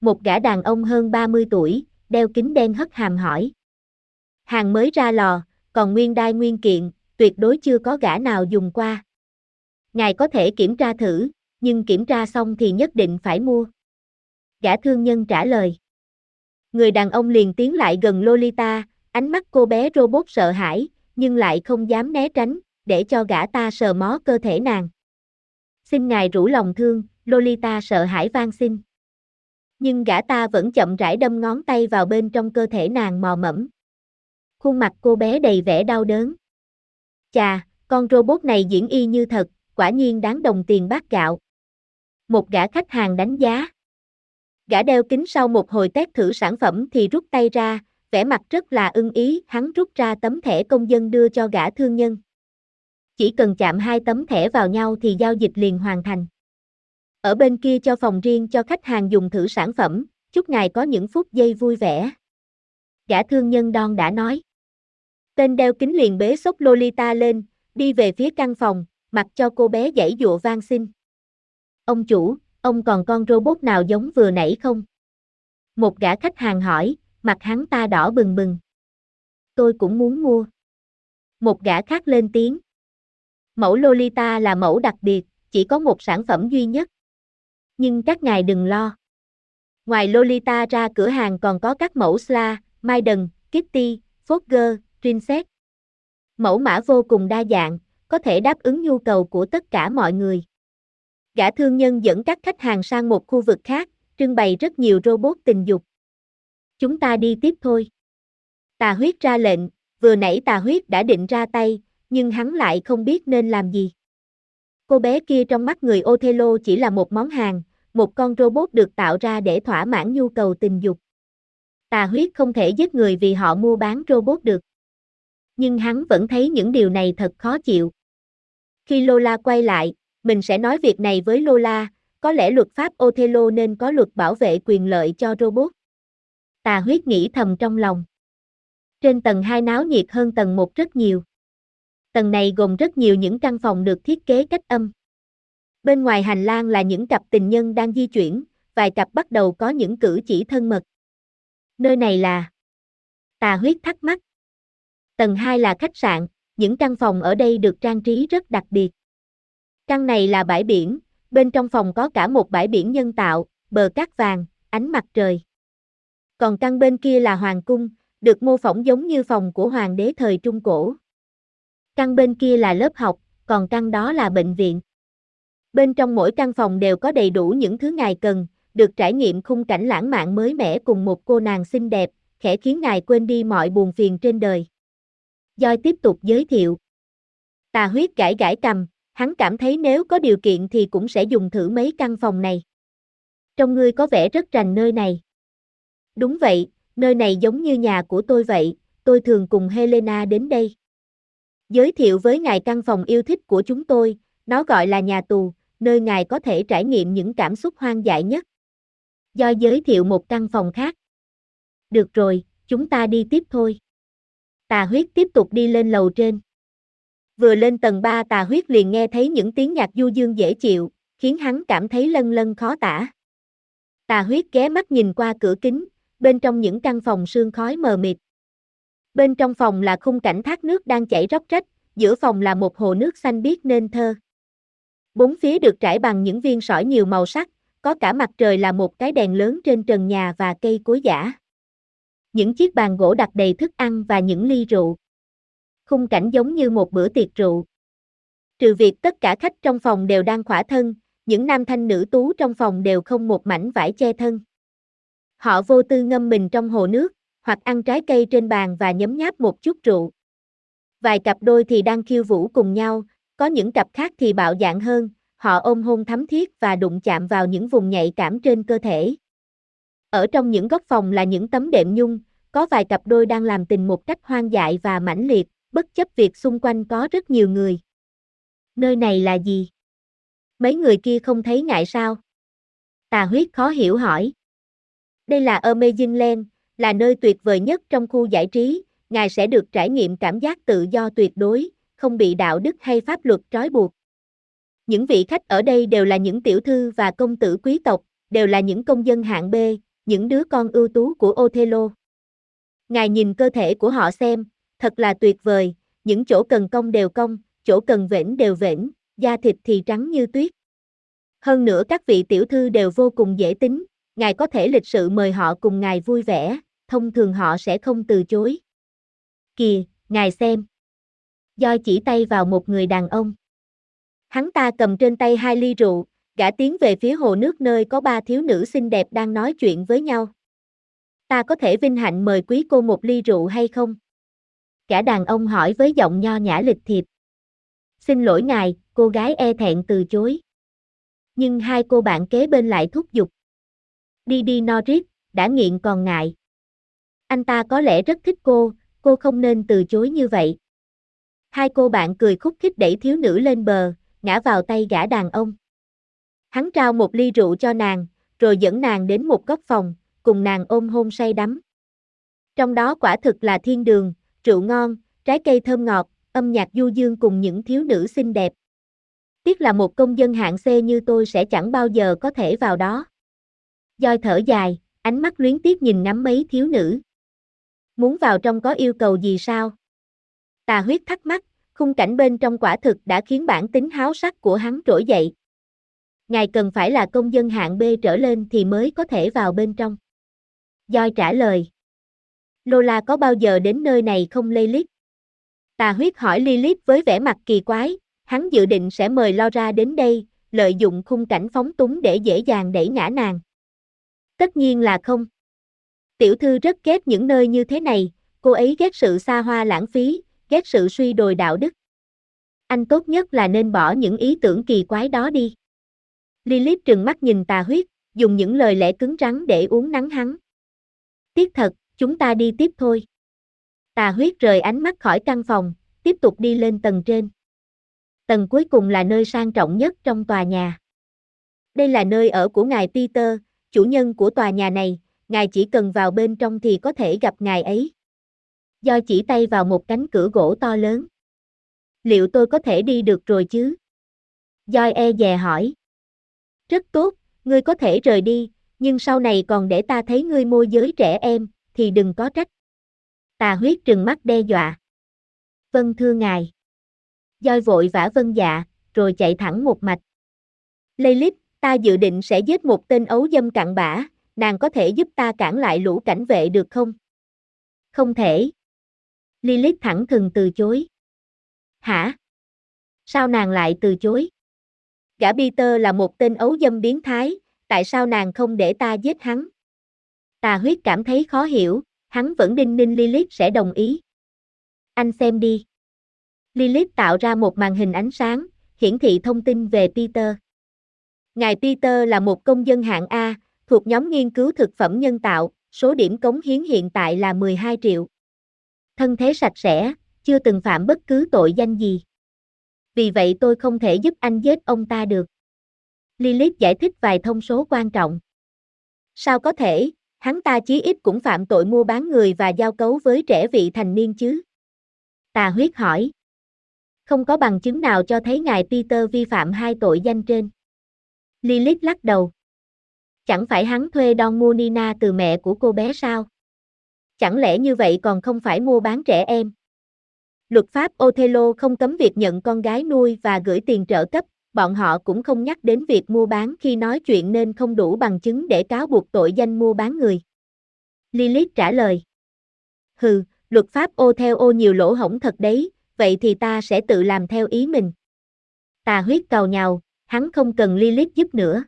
Một gã đàn ông hơn 30 tuổi, đeo kính đen hất hàm hỏi. Hàng mới ra lò, còn nguyên đai nguyên kiện, tuyệt đối chưa có gã nào dùng qua. Ngài có thể kiểm tra thử, nhưng kiểm tra xong thì nhất định phải mua. Gã thương nhân trả lời. Người đàn ông liền tiến lại gần Lolita, ánh mắt cô bé robot sợ hãi, nhưng lại không dám né tránh, để cho gã ta sờ mó cơ thể nàng. Xin ngài rủ lòng thương, Lolita sợ hãi van xin. Nhưng gã ta vẫn chậm rãi đâm ngón tay vào bên trong cơ thể nàng mò mẫm. Khuôn mặt cô bé đầy vẻ đau đớn. Chà, con robot này diễn y như thật, quả nhiên đáng đồng tiền bát gạo. Một gã khách hàng đánh giá. Gã đeo kính sau một hồi test thử sản phẩm thì rút tay ra, vẻ mặt rất là ưng ý, hắn rút ra tấm thẻ công dân đưa cho gã thương nhân. Chỉ cần chạm hai tấm thẻ vào nhau thì giao dịch liền hoàn thành. Ở bên kia cho phòng riêng cho khách hàng dùng thử sản phẩm, chúc ngài có những phút giây vui vẻ. Gã thương nhân đon đã nói. Tên đeo kính liền bế sốc Lolita lên, đi về phía căn phòng, mặc cho cô bé dãy dụa van xin. Ông chủ, ông còn con robot nào giống vừa nãy không? Một gã khách hàng hỏi, mặt hắn ta đỏ bừng bừng. Tôi cũng muốn mua. Một gã khác lên tiếng. Mẫu Lolita là mẫu đặc biệt, chỉ có một sản phẩm duy nhất. Nhưng các ngài đừng lo. Ngoài Lolita ra cửa hàng còn có các mẫu Sla, Maiden, Kitty, Fogger, Princess. Mẫu mã vô cùng đa dạng, có thể đáp ứng nhu cầu của tất cả mọi người. Gã thương nhân dẫn các khách hàng sang một khu vực khác, trưng bày rất nhiều robot tình dục. Chúng ta đi tiếp thôi. Tà huyết ra lệnh, vừa nãy tà huyết đã định ra tay, nhưng hắn lại không biết nên làm gì. Cô bé kia trong mắt người Othello chỉ là một món hàng, một con robot được tạo ra để thỏa mãn nhu cầu tình dục. Tà huyết không thể giết người vì họ mua bán robot được. Nhưng hắn vẫn thấy những điều này thật khó chịu. Khi Lola quay lại, mình sẽ nói việc này với Lola, có lẽ luật pháp Othello nên có luật bảo vệ quyền lợi cho robot. Tà huyết nghĩ thầm trong lòng. Trên tầng 2 náo nhiệt hơn tầng 1 rất nhiều. Tầng này gồm rất nhiều những căn phòng được thiết kế cách âm. Bên ngoài hành lang là những cặp tình nhân đang di chuyển, vài cặp bắt đầu có những cử chỉ thân mật. Nơi này là Tà huyết thắc mắc. Tầng 2 là khách sạn, những căn phòng ở đây được trang trí rất đặc biệt. Căn này là bãi biển, bên trong phòng có cả một bãi biển nhân tạo, bờ cát vàng, ánh mặt trời. Còn căn bên kia là hoàng cung, được mô phỏng giống như phòng của hoàng đế thời Trung Cổ. Căn bên kia là lớp học, còn căn đó là bệnh viện. Bên trong mỗi căn phòng đều có đầy đủ những thứ ngài cần, được trải nghiệm khung cảnh lãng mạn mới mẻ cùng một cô nàng xinh đẹp, khẽ khiến ngài quên đi mọi buồn phiền trên đời. Doi tiếp tục giới thiệu. Tà huyết gãi gãi cầm, hắn cảm thấy nếu có điều kiện thì cũng sẽ dùng thử mấy căn phòng này. Trong ngươi có vẻ rất rành nơi này. Đúng vậy, nơi này giống như nhà của tôi vậy, tôi thường cùng Helena đến đây. Giới thiệu với ngài căn phòng yêu thích của chúng tôi, nó gọi là nhà tù, nơi ngài có thể trải nghiệm những cảm xúc hoang dại nhất. Do giới thiệu một căn phòng khác. Được rồi, chúng ta đi tiếp thôi. Tà huyết tiếp tục đi lên lầu trên. Vừa lên tầng 3 tà huyết liền nghe thấy những tiếng nhạc du dương dễ chịu, khiến hắn cảm thấy lân lân khó tả. Tà huyết ghé mắt nhìn qua cửa kính, bên trong những căn phòng sương khói mờ mịt. Bên trong phòng là khung cảnh thác nước đang chảy róc rách, giữa phòng là một hồ nước xanh biếc nên thơ. Bốn phía được trải bằng những viên sỏi nhiều màu sắc, có cả mặt trời là một cái đèn lớn trên trần nhà và cây cối giả. Những chiếc bàn gỗ đặt đầy thức ăn và những ly rượu. Khung cảnh giống như một bữa tiệc rượu. Trừ việc tất cả khách trong phòng đều đang khỏa thân, những nam thanh nữ tú trong phòng đều không một mảnh vải che thân. Họ vô tư ngâm mình trong hồ nước, hoặc ăn trái cây trên bàn và nhấm nháp một chút rượu. Vài cặp đôi thì đang khiêu vũ cùng nhau, có những cặp khác thì bạo dạn hơn, họ ôm hôn thắm thiết và đụng chạm vào những vùng nhạy cảm trên cơ thể. Ở trong những góc phòng là những tấm đệm nhung, có vài cặp đôi đang làm tình một cách hoang dại và mãnh liệt, bất chấp việc xung quanh có rất nhiều người. Nơi này là gì? Mấy người kia không thấy ngại sao? Tà huyết khó hiểu hỏi. Đây là Amazing Land, là nơi tuyệt vời nhất trong khu giải trí, ngài sẽ được trải nghiệm cảm giác tự do tuyệt đối, không bị đạo đức hay pháp luật trói buộc. Những vị khách ở đây đều là những tiểu thư và công tử quý tộc, đều là những công dân hạng B, những đứa con ưu tú của Othello. Ngài nhìn cơ thể của họ xem, thật là tuyệt vời, những chỗ cần cong đều cong, chỗ cần vểnh đều vểnh, da thịt thì trắng như tuyết. Hơn nữa các vị tiểu thư đều vô cùng dễ tính, ngài có thể lịch sự mời họ cùng ngài vui vẻ, thông thường họ sẽ không từ chối. Kìa, ngài xem. Doi chỉ tay vào một người đàn ông. Hắn ta cầm trên tay hai ly rượu, gã tiến về phía hồ nước nơi có ba thiếu nữ xinh đẹp đang nói chuyện với nhau. Ta có thể vinh hạnh mời quý cô một ly rượu hay không? cả đàn ông hỏi với giọng nho nhã lịch thiệp. Xin lỗi ngài, cô gái e thẹn từ chối. Nhưng hai cô bạn kế bên lại thúc giục. Đi đi Norris, đã nghiện còn ngại. Anh ta có lẽ rất thích cô, cô không nên từ chối như vậy. Hai cô bạn cười khúc khích đẩy thiếu nữ lên bờ, ngã vào tay gã đàn ông. Hắn trao một ly rượu cho nàng, rồi dẫn nàng đến một góc phòng, cùng nàng ôm hôn say đắm. Trong đó quả thực là thiên đường, rượu ngon, trái cây thơm ngọt, âm nhạc du dương cùng những thiếu nữ xinh đẹp. Tiếc là một công dân hạng C như tôi sẽ chẳng bao giờ có thể vào đó. Doi thở dài, ánh mắt luyến tiếc nhìn ngắm mấy thiếu nữ. Muốn vào trong có yêu cầu gì sao? Tà huyết thắc mắc, khung cảnh bên trong quả thực đã khiến bản tính háo sắc của hắn trỗi dậy. Ngài cần phải là công dân hạng B trở lên thì mới có thể vào bên trong. Doi trả lời. Lola có bao giờ đến nơi này không Lilith? Tà huyết hỏi Lilith với vẻ mặt kỳ quái, hắn dự định sẽ mời Laura đến đây, lợi dụng khung cảnh phóng túng để dễ dàng đẩy ngã nàng. Tất nhiên là không. Tiểu thư rất ghét những nơi như thế này, cô ấy ghét sự xa hoa lãng phí, ghét sự suy đồi đạo đức. Anh tốt nhất là nên bỏ những ý tưởng kỳ quái đó đi. Lilith trừng mắt nhìn tà huyết, dùng những lời lẽ cứng rắn để uống nắng hắn. Tiếc thật, chúng ta đi tiếp thôi. Tà huyết rời ánh mắt khỏi căn phòng, tiếp tục đi lên tầng trên. Tầng cuối cùng là nơi sang trọng nhất trong tòa nhà. Đây là nơi ở của ngài Peter, chủ nhân của tòa nhà này, ngài chỉ cần vào bên trong thì có thể gặp ngài ấy. Do chỉ tay vào một cánh cửa gỗ to lớn. Liệu tôi có thể đi được rồi chứ? Doi e dè hỏi. Rất tốt, ngươi có thể rời đi, nhưng sau này còn để ta thấy ngươi môi giới trẻ em, thì đừng có trách. Tà huyết trừng mắt đe dọa. Vâng thưa ngài. Doi vội vã vân dạ, rồi chạy thẳng một mạch. Lilith, ta dự định sẽ giết một tên ấu dâm cặn bã, nàng có thể giúp ta cản lại lũ cảnh vệ được không? Không thể. Lilith thẳng thừng từ chối. Hả? Sao nàng lại từ chối? Gã Peter là một tên ấu dâm biến thái, tại sao nàng không để ta giết hắn? Tà huyết cảm thấy khó hiểu, hắn vẫn đinh ninh Lilith sẽ đồng ý. Anh xem đi. Lilith tạo ra một màn hình ánh sáng, hiển thị thông tin về Peter. Ngài Peter là một công dân hạng A, thuộc nhóm nghiên cứu thực phẩm nhân tạo, số điểm cống hiến hiện tại là 12 triệu. Thân thế sạch sẽ, chưa từng phạm bất cứ tội danh gì. Vì vậy tôi không thể giúp anh giết ông ta được. Lilith giải thích vài thông số quan trọng. Sao có thể, hắn ta chí ít cũng phạm tội mua bán người và giao cấu với trẻ vị thành niên chứ? Tà huyết hỏi. Không có bằng chứng nào cho thấy ngài Peter vi phạm hai tội danh trên. Lilith lắc đầu. Chẳng phải hắn thuê Don Munina từ mẹ của cô bé sao? Chẳng lẽ như vậy còn không phải mua bán trẻ em? Luật pháp Othello không cấm việc nhận con gái nuôi và gửi tiền trợ cấp, bọn họ cũng không nhắc đến việc mua bán khi nói chuyện nên không đủ bằng chứng để cáo buộc tội danh mua bán người. Lilith trả lời. Hừ, luật pháp Othello nhiều lỗ hổng thật đấy, vậy thì ta sẽ tự làm theo ý mình. Tà huyết cầu nhào, hắn không cần Lilith giúp nữa.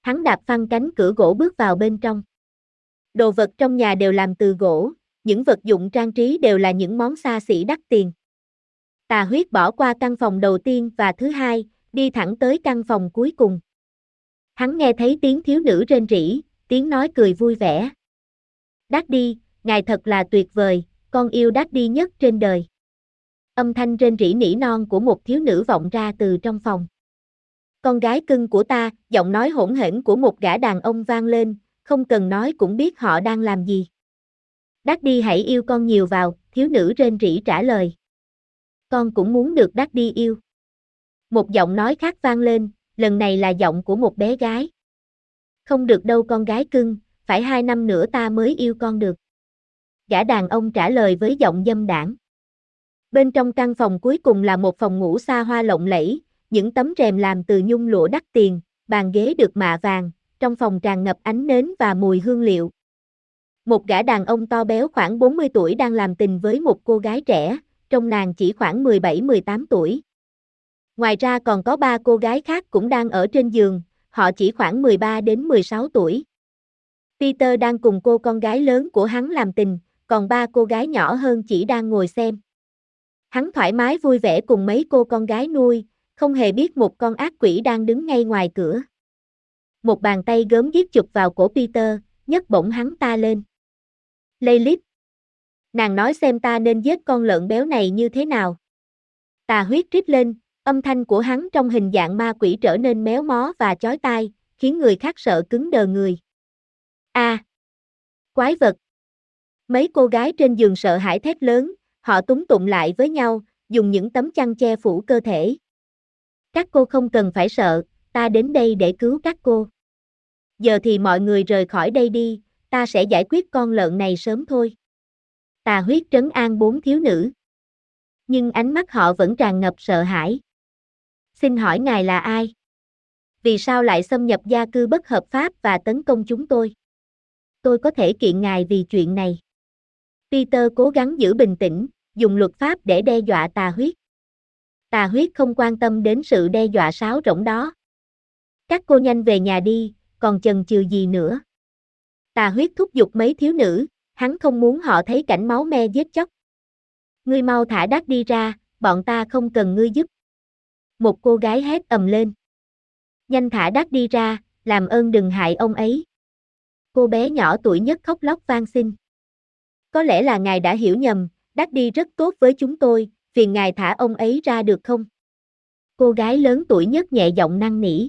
Hắn đạp phăng cánh cửa gỗ bước vào bên trong. Đồ vật trong nhà đều làm từ gỗ, những vật dụng trang trí đều là những món xa xỉ đắt tiền. Tà huyết bỏ qua căn phòng đầu tiên và thứ hai, đi thẳng tới căn phòng cuối cùng. Hắn nghe thấy tiếng thiếu nữ rên rỉ, tiếng nói cười vui vẻ. Đắc đi, ngài thật là tuyệt vời, con yêu đắc đi nhất trên đời. Âm thanh rên rỉ nỉ non của một thiếu nữ vọng ra từ trong phòng. Con gái cưng của ta, giọng nói hỗn hển của một gã đàn ông vang lên, không cần nói cũng biết họ đang làm gì. Đắc đi hãy yêu con nhiều vào, thiếu nữ rên rỉ trả lời. Con cũng muốn được đắc đi yêu. Một giọng nói khác vang lên, lần này là giọng của một bé gái. Không được đâu con gái cưng, phải hai năm nữa ta mới yêu con được. Gã đàn ông trả lời với giọng dâm đảng. Bên trong căn phòng cuối cùng là một phòng ngủ xa hoa lộng lẫy, những tấm rèm làm từ nhung lụa đắt tiền, bàn ghế được mạ vàng, trong phòng tràn ngập ánh nến và mùi hương liệu. Một gã đàn ông to béo khoảng 40 tuổi đang làm tình với một cô gái trẻ, trong nàng chỉ khoảng 17-18 tuổi. Ngoài ra còn có ba cô gái khác cũng đang ở trên giường, họ chỉ khoảng 13 đến 16 tuổi. Peter đang cùng cô con gái lớn của hắn làm tình, còn ba cô gái nhỏ hơn chỉ đang ngồi xem. Hắn thoải mái vui vẻ cùng mấy cô con gái nuôi, không hề biết một con ác quỷ đang đứng ngay ngoài cửa. Một bàn tay gớm ghiếc chụp vào cổ Peter, nhấc bổng hắn ta lên. Lilith. Nàng nói xem ta nên giết con lợn béo này như thế nào. Tà huyết rít lên, âm thanh của hắn trong hình dạng ma quỷ trở nên méo mó và chói tai, khiến người khác sợ cứng đờ người. A. quái vật. Mấy cô gái trên giường sợ hãi thét lớn, họ túng tụng lại với nhau, dùng những tấm chăn che phủ cơ thể. Các cô không cần phải sợ, ta đến đây để cứu các cô. Giờ thì mọi người rời khỏi đây đi, ta sẽ giải quyết con lợn này sớm thôi. Tà huyết trấn an bốn thiếu nữ. Nhưng ánh mắt họ vẫn tràn ngập sợ hãi. Xin hỏi ngài là ai? Vì sao lại xâm nhập gia cư bất hợp pháp và tấn công chúng tôi? Tôi có thể kiện ngài vì chuyện này. Peter cố gắng giữ bình tĩnh, dùng luật pháp để đe dọa tà huyết. Tà huyết không quan tâm đến sự đe dọa sáo rỗng đó. Các cô nhanh về nhà đi, còn chần chừ gì nữa. Tà huyết thúc giục mấy thiếu nữ, hắn không muốn họ thấy cảnh máu me giết chóc. Ngươi mau thả đắt đi ra, bọn ta không cần ngươi giúp. Một cô gái hét ầm lên. Nhanh thả đắt đi ra, làm ơn đừng hại ông ấy. Cô bé nhỏ tuổi nhất khóc lóc van xin. Có lẽ là ngài đã hiểu nhầm, đắt đi rất tốt với chúng tôi, phiền ngài thả ông ấy ra được không? Cô gái lớn tuổi nhất nhẹ giọng năn nỉ.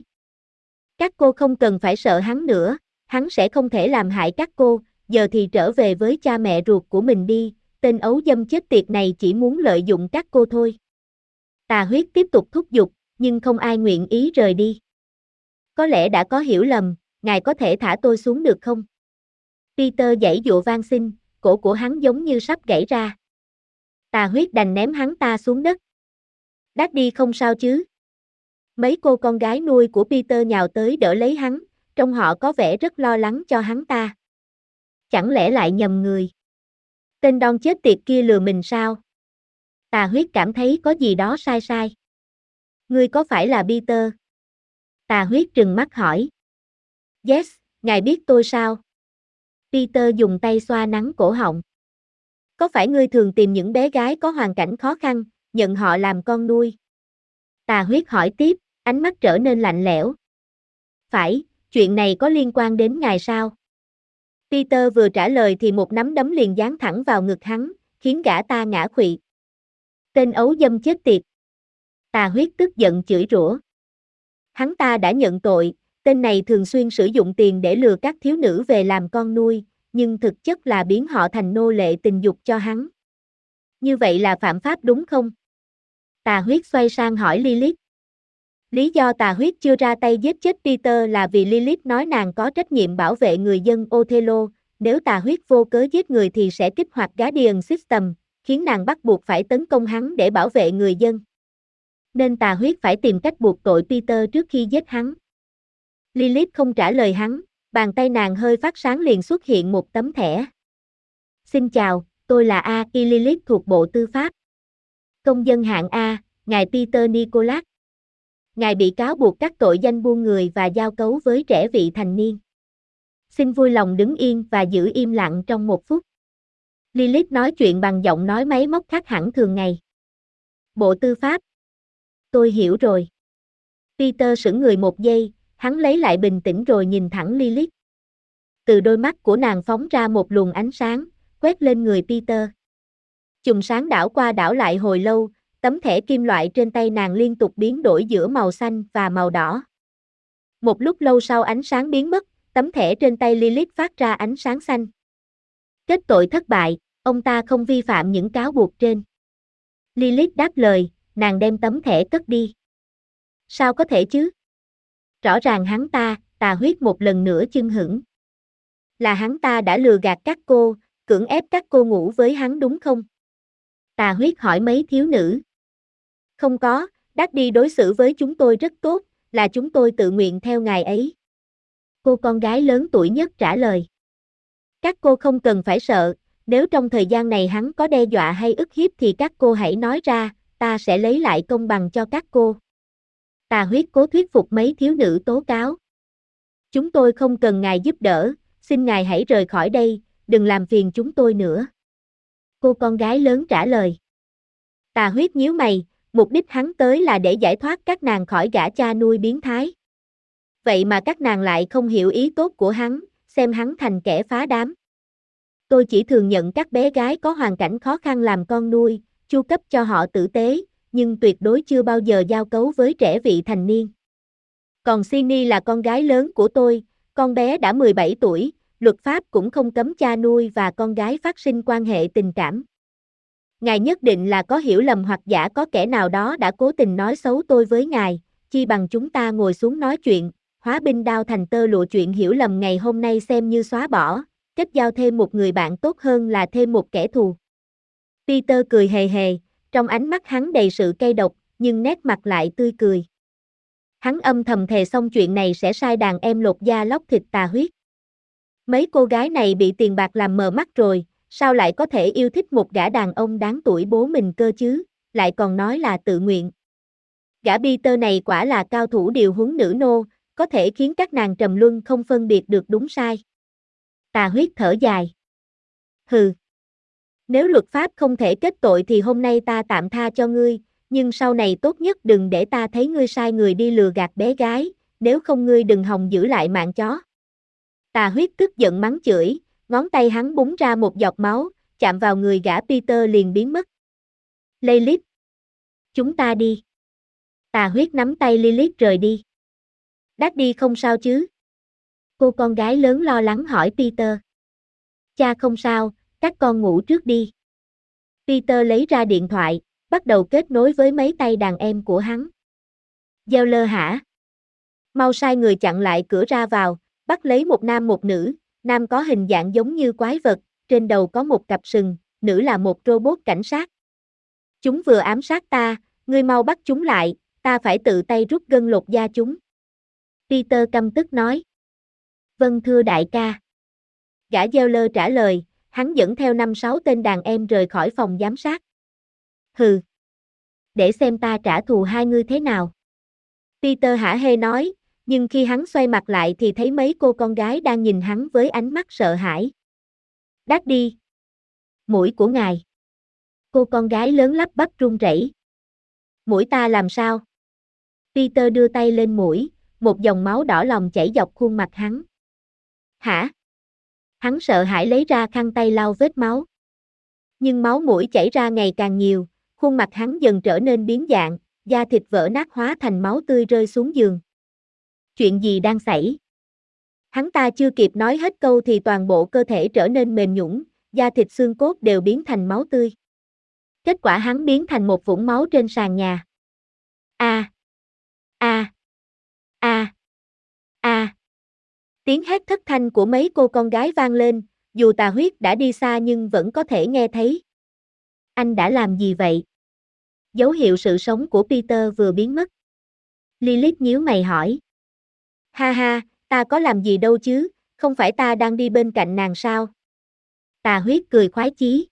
Các cô không cần phải sợ hắn nữa, hắn sẽ không thể làm hại các cô, giờ thì trở về với cha mẹ ruột của mình đi, tên ấu dâm chết tiệt này chỉ muốn lợi dụng các cô thôi. Tà huyết tiếp tục thúc giục, nhưng không ai nguyện ý rời đi. Có lẽ đã có hiểu lầm, ngài có thể thả tôi xuống được không? Peter dãy dụa van xin, cổ của hắn giống như sắp gãy ra. Tà huyết đành ném hắn ta xuống đất. Đát đi không sao chứ? Mấy cô con gái nuôi của Peter nhào tới đỡ lấy hắn, trong họ có vẻ rất lo lắng cho hắn ta. Chẳng lẽ lại nhầm người? Tên đon chết tiệt kia lừa mình sao? Tà huyết cảm thấy có gì đó sai sai. Ngươi có phải là Peter? Tà huyết trừng mắt hỏi. Yes, ngài biết tôi sao? Peter dùng tay xoa nắng cổ họng. Có phải ngươi thường tìm những bé gái có hoàn cảnh khó khăn, nhận họ làm con nuôi? Tà huyết hỏi tiếp, ánh mắt trở nên lạnh lẽo. Phải, chuyện này có liên quan đến ngài sao? Peter vừa trả lời thì một nắm đấm liền giáng thẳng vào ngực hắn, khiến gã ta ngã khuỵu. Tên ấu dâm chết tiệt. Tà huyết tức giận chửi rủa. Hắn ta đã nhận tội, tên này thường xuyên sử dụng tiền để lừa các thiếu nữ về làm con nuôi, nhưng thực chất là biến họ thành nô lệ tình dục cho hắn. Như vậy là phạm pháp đúng không? Tà huyết xoay sang hỏi Lilith. Lý do tà huyết chưa ra tay giết chết Peter là vì Lilith nói nàng có trách nhiệm bảo vệ người dân Othello, nếu tà huyết vô cớ giết người thì sẽ kích hoạt Guardian System, khiến nàng bắt buộc phải tấn công hắn để bảo vệ người dân. Nên tà huyết phải tìm cách buộc tội Peter trước khi giết hắn. Lilith không trả lời hắn, bàn tay nàng hơi phát sáng liền xuất hiện một tấm thẻ. Xin chào, tôi là A. Y Lilith thuộc Bộ Tư pháp. Công dân hạng A, ngài Peter Nicholas. Ngài bị cáo buộc các tội danh buôn người và giao cấu với trẻ vị thành niên. Xin vui lòng đứng yên và giữ im lặng trong một phút. Lilith nói chuyện bằng giọng nói máy móc khác hẳn thường ngày. Bộ Tư pháp. Tôi hiểu rồi. Peter sững người một giây, hắn lấy lại bình tĩnh rồi nhìn thẳng Lilith. Từ đôi mắt của nàng phóng ra một luồng ánh sáng, quét lên người Peter. Chùm sáng đảo qua đảo lại hồi lâu, tấm thẻ kim loại trên tay nàng liên tục biến đổi giữa màu xanh và màu đỏ. Một lúc lâu sau ánh sáng biến mất, tấm thẻ trên tay Lilith phát ra ánh sáng xanh. Kết tội thất bại, ông ta không vi phạm những cáo buộc trên. Lilith đáp lời, nàng đem tấm thẻ cất đi. Sao có thể chứ? Rõ ràng hắn ta, tà huyết một lần nữa chưng hững. Là hắn ta đã lừa gạt các cô, cưỡng ép các cô ngủ với hắn đúng không? Tà huyết hỏi mấy thiếu nữ. Không có, đắc đi đối xử với chúng tôi rất tốt, là chúng tôi tự nguyện theo ngài ấy. Cô con gái lớn tuổi nhất trả lời. Các cô không cần phải sợ, nếu trong thời gian này hắn có đe dọa hay ức hiếp thì các cô hãy nói ra, ta sẽ lấy lại công bằng cho các cô. Tà huyết cố thuyết phục mấy thiếu nữ tố cáo. Chúng tôi không cần ngài giúp đỡ, xin ngài hãy rời khỏi đây, đừng làm phiền chúng tôi nữa. Cô con gái lớn trả lời. Tà huyết nhíu mày, mục đích hắn tới là để giải thoát các nàng khỏi gã cha nuôi biến thái. Vậy mà các nàng lại không hiểu ý tốt của hắn, xem hắn thành kẻ phá đám. Tôi chỉ thường nhận các bé gái có hoàn cảnh khó khăn làm con nuôi, chu cấp cho họ tử tế, nhưng tuyệt đối chưa bao giờ giao cấu với trẻ vị thành niên. Còn Sini là con gái lớn của tôi, con bé đã 17 tuổi, luật pháp cũng không cấm cha nuôi và con gái phát sinh quan hệ tình cảm. Ngài nhất định là có hiểu lầm hoặc giả có kẻ nào đó đã cố tình nói xấu tôi với ngài, chi bằng chúng ta ngồi xuống nói chuyện, hóa binh đao thành tơ lụa chuyện hiểu lầm ngày hôm nay xem như xóa bỏ, kết giao thêm một người bạn tốt hơn là thêm một kẻ thù. Peter cười hề hề, trong ánh mắt hắn đầy sự cay độc, nhưng nét mặt lại tươi cười. Hắn âm thầm thề xong chuyện này sẽ sai đàn em lột da lóc thịt tà huyết. Mấy cô gái này bị tiền bạc làm mờ mắt rồi, sao lại có thể yêu thích một gã đàn ông đáng tuổi bố mình cơ chứ, lại còn nói là tự nguyện. Gã Peter này quả là cao thủ điều huấn nữ nô, có thể khiến các nàng trầm luân không phân biệt được đúng sai. Tà huyết thở dài. Hừ. Nếu luật pháp không thể kết tội thì hôm nay ta tạm tha cho ngươi, nhưng sau này tốt nhất đừng để ta thấy ngươi sai người đi lừa gạt bé gái, nếu không ngươi đừng hòng giữ lại mạng chó. Tà huyết tức giận mắng chửi, ngón tay hắn búng ra một giọt máu, chạm vào người gã Peter liền biến mất. Lilith. Chúng ta đi. Tà huyết nắm tay Lilith rời đi. Đát đi không sao chứ? Cô con gái lớn lo lắng hỏi Peter. Cha không sao, các con ngủ trước đi. Peter lấy ra điện thoại, bắt đầu kết nối với mấy tay đàn em của hắn. Gieo lơ hả? Mau sai người chặn lại cửa ra vào, bắt lấy một nam một nữ, nam có hình dạng giống như quái vật, trên đầu có một cặp sừng, nữ là một robot cảnh sát. Chúng vừa ám sát ta, ngươi mau bắt chúng lại, ta phải tự tay rút gân lột da chúng. Peter căm tức nói. Vâng thưa đại ca. Gã gieo lơ trả lời, hắn dẫn theo năm sáu tên đàn em rời khỏi phòng giám sát. Hừ. Để xem ta trả thù hai ngươi thế nào. Peter hả hê nói, nhưng khi hắn xoay mặt lại thì thấy mấy cô con gái đang nhìn hắn với ánh mắt sợ hãi. Đát đi. Mũi của ngài. Cô con gái lớn lắp bắp run rẩy. Mũi ta làm sao? Peter đưa tay lên mũi, một dòng máu đỏ lòng chảy dọc khuôn mặt hắn. Hả? Hắn sợ hãi lấy ra khăn tay lau vết máu. Nhưng máu mũi chảy ra ngày càng nhiều, khuôn mặt hắn dần trở nên biến dạng, da thịt vỡ nát hóa thành máu tươi rơi xuống giường. Chuyện gì đang xảy? Hắn ta chưa kịp nói hết câu thì toàn bộ cơ thể trở nên mềm nhũn, da thịt xương cốt đều biến thành máu tươi. Kết quả hắn biến thành một vũng máu trên sàn nhà. A. A. A. A. Tiếng hét thất thanh của mấy cô con gái vang lên, dù tà huyết đã đi xa nhưng vẫn có thể nghe thấy. Anh đã làm gì vậy? Dấu hiệu sự sống của Peter vừa biến mất. Lilith nhíu mày hỏi. Ha ha, ta có làm gì đâu chứ, không phải ta đang đi bên cạnh nàng sao? Tà huyết cười khoái chí.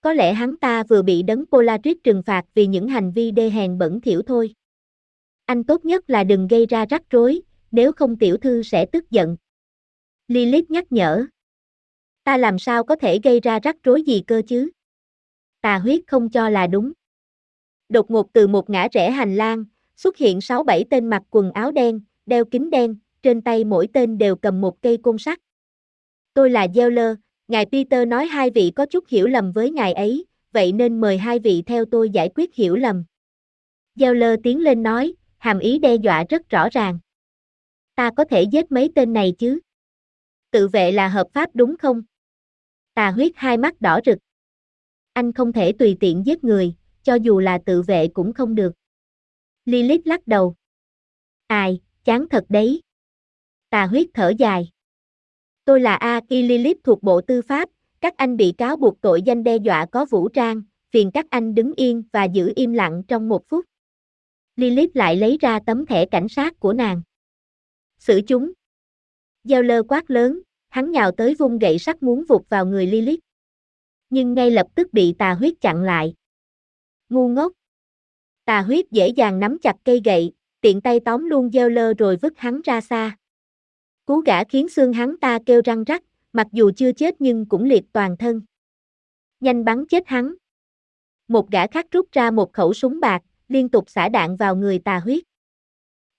Có lẽ hắn ta vừa bị đấng Polaris trừng phạt vì những hành vi đê hèn bẩn thỉu thôi. Anh tốt nhất là đừng gây ra rắc rối, nếu không tiểu thư sẽ tức giận. Lilith nhắc nhở. Ta làm sao có thể gây ra rắc rối gì cơ chứ? Tà huyết không cho là đúng. Đột ngột từ một ngã rẽ hành lang, xuất hiện 6-7 tên mặc quần áo đen, đeo kính đen, trên tay mỗi tên đều cầm một cây côn sắt. Tôi là Zeller, ngài Peter nói hai vị có chút hiểu lầm với ngài ấy, vậy nên mời hai vị theo tôi giải quyết hiểu lầm. Zeller tiến lên nói, hàm ý đe dọa rất rõ ràng. Ta có thể giết mấy tên này chứ? Tự vệ là hợp pháp đúng không? Tà huyết hai mắt đỏ rực. Anh không thể tùy tiện giết người, cho dù là tự vệ cũng không được. Lilith lắc đầu. Ai, chán thật đấy. Tà huyết thở dài. Tôi là A Y Lilith thuộc Bộ Tư pháp, các anh bị cáo buộc tội danh đe dọa có vũ trang, phiền các anh đứng yên và giữ im lặng trong một phút. Lilith lại lấy ra tấm thẻ cảnh sát của nàng. Xử chúng. Giao lơ quát lớn, hắn nhào tới vung gậy sắt muốn vụt vào người Lilith. Nhưng ngay lập tức bị tà huyết chặn lại. Ngu ngốc. Tà huyết dễ dàng nắm chặt cây gậy, tiện tay tóm luôn gieo lơ rồi vứt hắn ra xa. Cú gã khiến xương hắn ta kêu răng rắc, mặc dù chưa chết nhưng cũng liệt toàn thân. Nhanh bắn chết hắn. Một gã khác rút ra một khẩu súng bạc, liên tục xả đạn vào người tà huyết.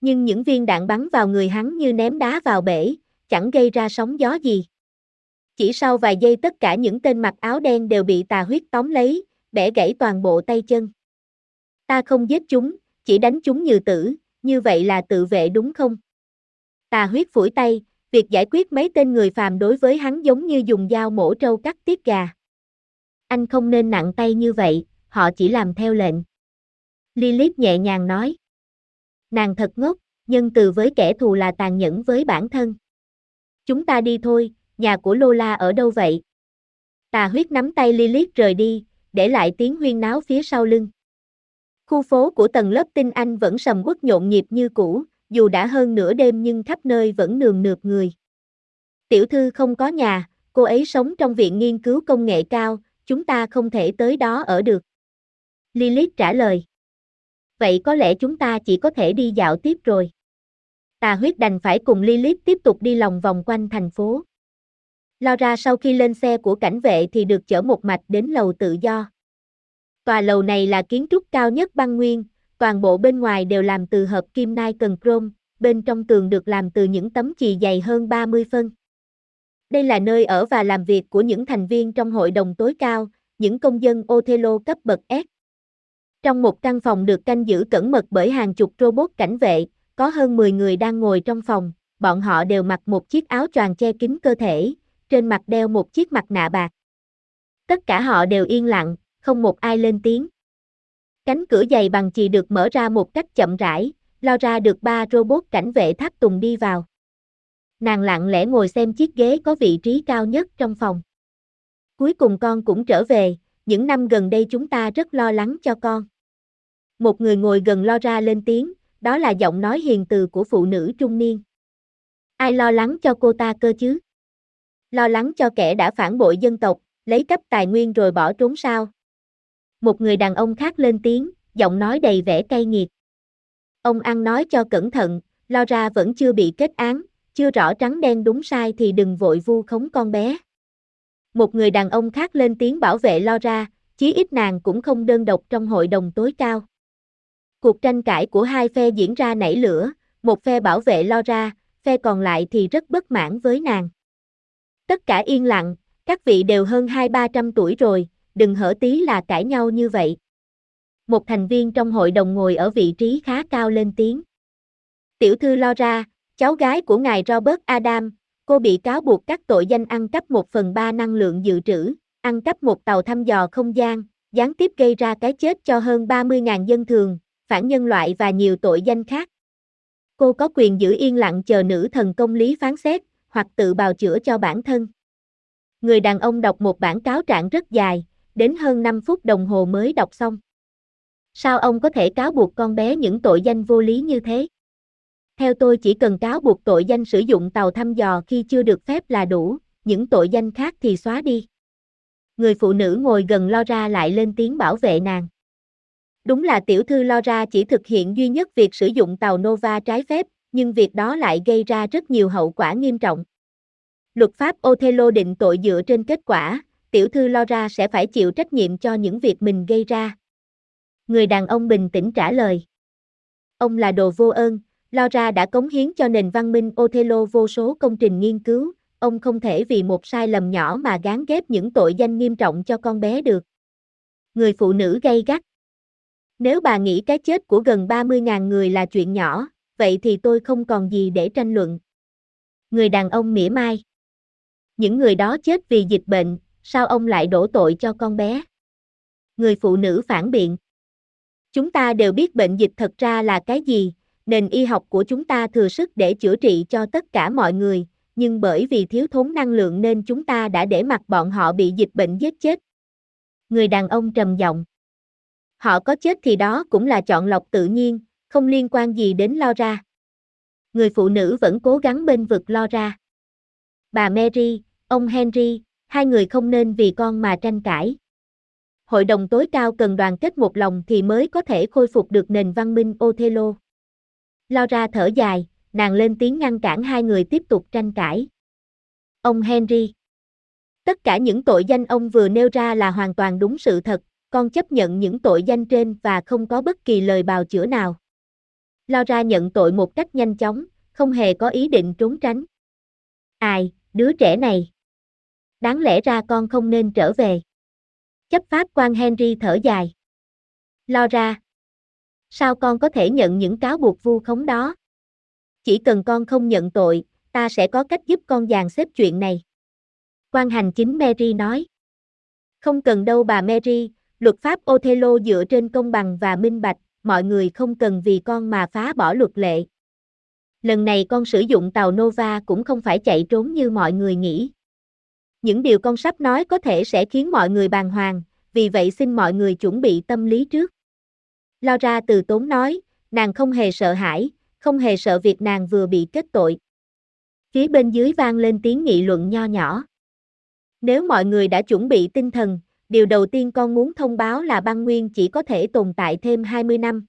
Nhưng những viên đạn bắn vào người hắn như ném đá vào bể, chẳng gây ra sóng gió gì. Chỉ sau vài giây tất cả những tên mặc áo đen đều bị tà huyết tóm lấy, bẻ gãy toàn bộ tay chân. Ta không giết chúng, chỉ đánh chúng như tử, như vậy là tự vệ đúng không? Tà huyết phủi tay, việc giải quyết mấy tên người phàm đối với hắn giống như dùng dao mổ trâu cắt tiết gà. Anh không nên nặng tay như vậy, họ chỉ làm theo lệnh. Lilith nhẹ nhàng nói. Nàng thật ngốc, nhân từ với kẻ thù là tàn nhẫn với bản thân. Chúng ta đi thôi, nhà của Lola ở đâu vậy? Tà huyết nắm tay Lilith rời đi, để lại tiếng huyên náo phía sau lưng. Khu phố của tầng lớp tinh anh vẫn sầm uất nhộn nhịp như cũ, dù đã hơn nửa đêm nhưng khắp nơi vẫn nườm nượp người. Tiểu thư không có nhà, cô ấy sống trong viện nghiên cứu công nghệ cao, chúng ta không thể tới đó ở được. Lilith trả lời. Vậy có lẽ chúng ta chỉ có thể đi dạo tiếp rồi. Tà huyết đành phải cùng Lilith tiếp tục đi lòng vòng quanh thành phố. Laura sau khi lên xe của cảnh vệ thì được chở một mạch đến lầu tự do. Tòa lầu này là kiến trúc cao nhất băng nguyên, toàn bộ bên ngoài đều làm từ hợp kim nai cần chrome, bên trong tường được làm từ những tấm chì dày hơn 30 phân. Đây là nơi ở và làm việc của những thành viên trong hội đồng tối cao, những công dân Othello cấp bậc S. Trong một căn phòng được canh giữ cẩn mật bởi hàng chục robot cảnh vệ, có hơn 10 người đang ngồi trong phòng, bọn họ đều mặc một chiếc áo choàng che kín cơ thể, trên mặt đeo một chiếc mặt nạ bạc. Tất cả họ đều yên lặng, không một ai lên tiếng. Cánh cửa dày bằng chì được mở ra một cách chậm rãi, lo ra được ba robot cảnh vệ tháp tùng đi vào. Nàng lặng lẽ ngồi xem chiếc ghế có vị trí cao nhất trong phòng. Cuối cùng con cũng trở về, những năm gần đây chúng ta rất lo lắng cho con. Một người ngồi gần lo ra lên tiếng, đó là giọng nói hiền từ của phụ nữ trung niên. Ai lo lắng cho cô ta cơ chứ? Lo lắng cho kẻ đã phản bội dân tộc, lấy cắp tài nguyên rồi bỏ trốn sao? Một người đàn ông khác lên tiếng, giọng nói đầy vẻ cay nghiệt. Ông ăn nói cho cẩn thận, lo ra vẫn chưa bị kết án, chưa rõ trắng đen đúng sai thì đừng vội vu khống con bé. Một người đàn ông khác lên tiếng bảo vệ lo ra, chí ít nàng cũng không đơn độc trong hội đồng tối cao. Cuộc tranh cãi của hai phe diễn ra nảy lửa, một phe bảo vệ lo ra, phe còn lại thì rất bất mãn với nàng. Tất cả yên lặng, các vị đều hơn hai ba trăm tuổi rồi, đừng hở tí là cãi nhau như vậy. Một thành viên trong hội đồng ngồi ở vị trí khá cao lên tiếng. Tiểu thư lo ra, cháu gái của ngài Robert Adam, cô bị cáo buộc các tội danh ăn cắp một phần ba năng lượng dự trữ, ăn cắp một tàu thăm dò không gian, gián tiếp gây ra cái chết cho hơn 30.000 dân thường, phản nhân loại và nhiều tội danh khác. Cô có quyền giữ yên lặng chờ nữ thần công lý phán xét, hoặc tự bào chữa cho bản thân. Người đàn ông đọc một bản cáo trạng rất dài, đến hơn 5 phút đồng hồ mới đọc xong. Sao ông có thể cáo buộc con bé những tội danh vô lý như thế? Theo tôi chỉ cần cáo buộc tội danh sử dụng tàu thăm dò khi chưa được phép là đủ, những tội danh khác thì xóa đi. Người phụ nữ ngồi gần lo ra lại lên tiếng bảo vệ nàng. Đúng là tiểu thư lo ra chỉ thực hiện duy nhất việc sử dụng tàu Nova trái phép, nhưng việc đó lại gây ra rất nhiều hậu quả nghiêm trọng. Luật pháp Othello định tội dựa trên kết quả, tiểu thư Laura sẽ phải chịu trách nhiệm cho những việc mình gây ra. Người đàn ông bình tĩnh trả lời. Ông là đồ vô ơn, Laura đã cống hiến cho nền văn minh Othello vô số công trình nghiên cứu, ông không thể vì một sai lầm nhỏ mà gán ghép những tội danh nghiêm trọng cho con bé được. Người phụ nữ gay gắt. Nếu bà nghĩ cái chết của gần 30.000 người là chuyện nhỏ, vậy thì tôi không còn gì để tranh luận. Người đàn ông mỉa mai. Những người đó chết vì dịch bệnh, sao ông lại đổ tội cho con bé? Người phụ nữ phản biện. Chúng ta đều biết bệnh dịch thật ra là cái gì, nền y học của chúng ta thừa sức để chữa trị cho tất cả mọi người, nhưng bởi vì thiếu thốn năng lượng nên chúng ta đã để mặc bọn họ bị dịch bệnh giết chết. Người đàn ông trầm giọng. Họ có chết thì đó cũng là chọn lọc tự nhiên, không liên quan gì đến lo ra. Người phụ nữ vẫn cố gắng bên vực lo ra. Bà Mary, ông Henry, hai người không nên vì con mà tranh cãi. Hội đồng tối cao cần đoàn kết một lòng thì mới có thể khôi phục được nền văn minh Othello. Laura thở dài, nàng lên tiếng ngăn cản hai người tiếp tục tranh cãi. Ông Henry. Tất cả những tội danh ông vừa nêu ra là hoàn toàn đúng sự thật, con chấp nhận những tội danh trên và không có bất kỳ lời bào chữa nào. Laura nhận tội một cách nhanh chóng, không hề có ý định trốn tránh. Ai, đứa trẻ này. Đáng lẽ ra con không nên trở về. Chấp pháp quan Henry thở dài. Laura. Sao con có thể nhận những cáo buộc vu khống đó? Chỉ cần con không nhận tội, ta sẽ có cách giúp con dàn xếp chuyện này. Quan hành chính Mary nói. Không cần đâu bà Mary, luật pháp Othello dựa trên công bằng và minh bạch, mọi người không cần vì con mà phá bỏ luật lệ. Lần này con sử dụng tàu Nova cũng không phải chạy trốn như mọi người nghĩ. Những điều con sắp nói có thể sẽ khiến mọi người bàng hoàng, vì vậy xin mọi người chuẩn bị tâm lý trước. Laura từ tốn nói, nàng không hề sợ hãi, không hề sợ việc nàng vừa bị kết tội. Phía bên dưới vang lên tiếng nghị luận nho nhỏ. Nếu mọi người đã chuẩn bị tinh thần, điều đầu tiên con muốn thông báo là băng nguyên chỉ có thể tồn tại thêm 20 năm.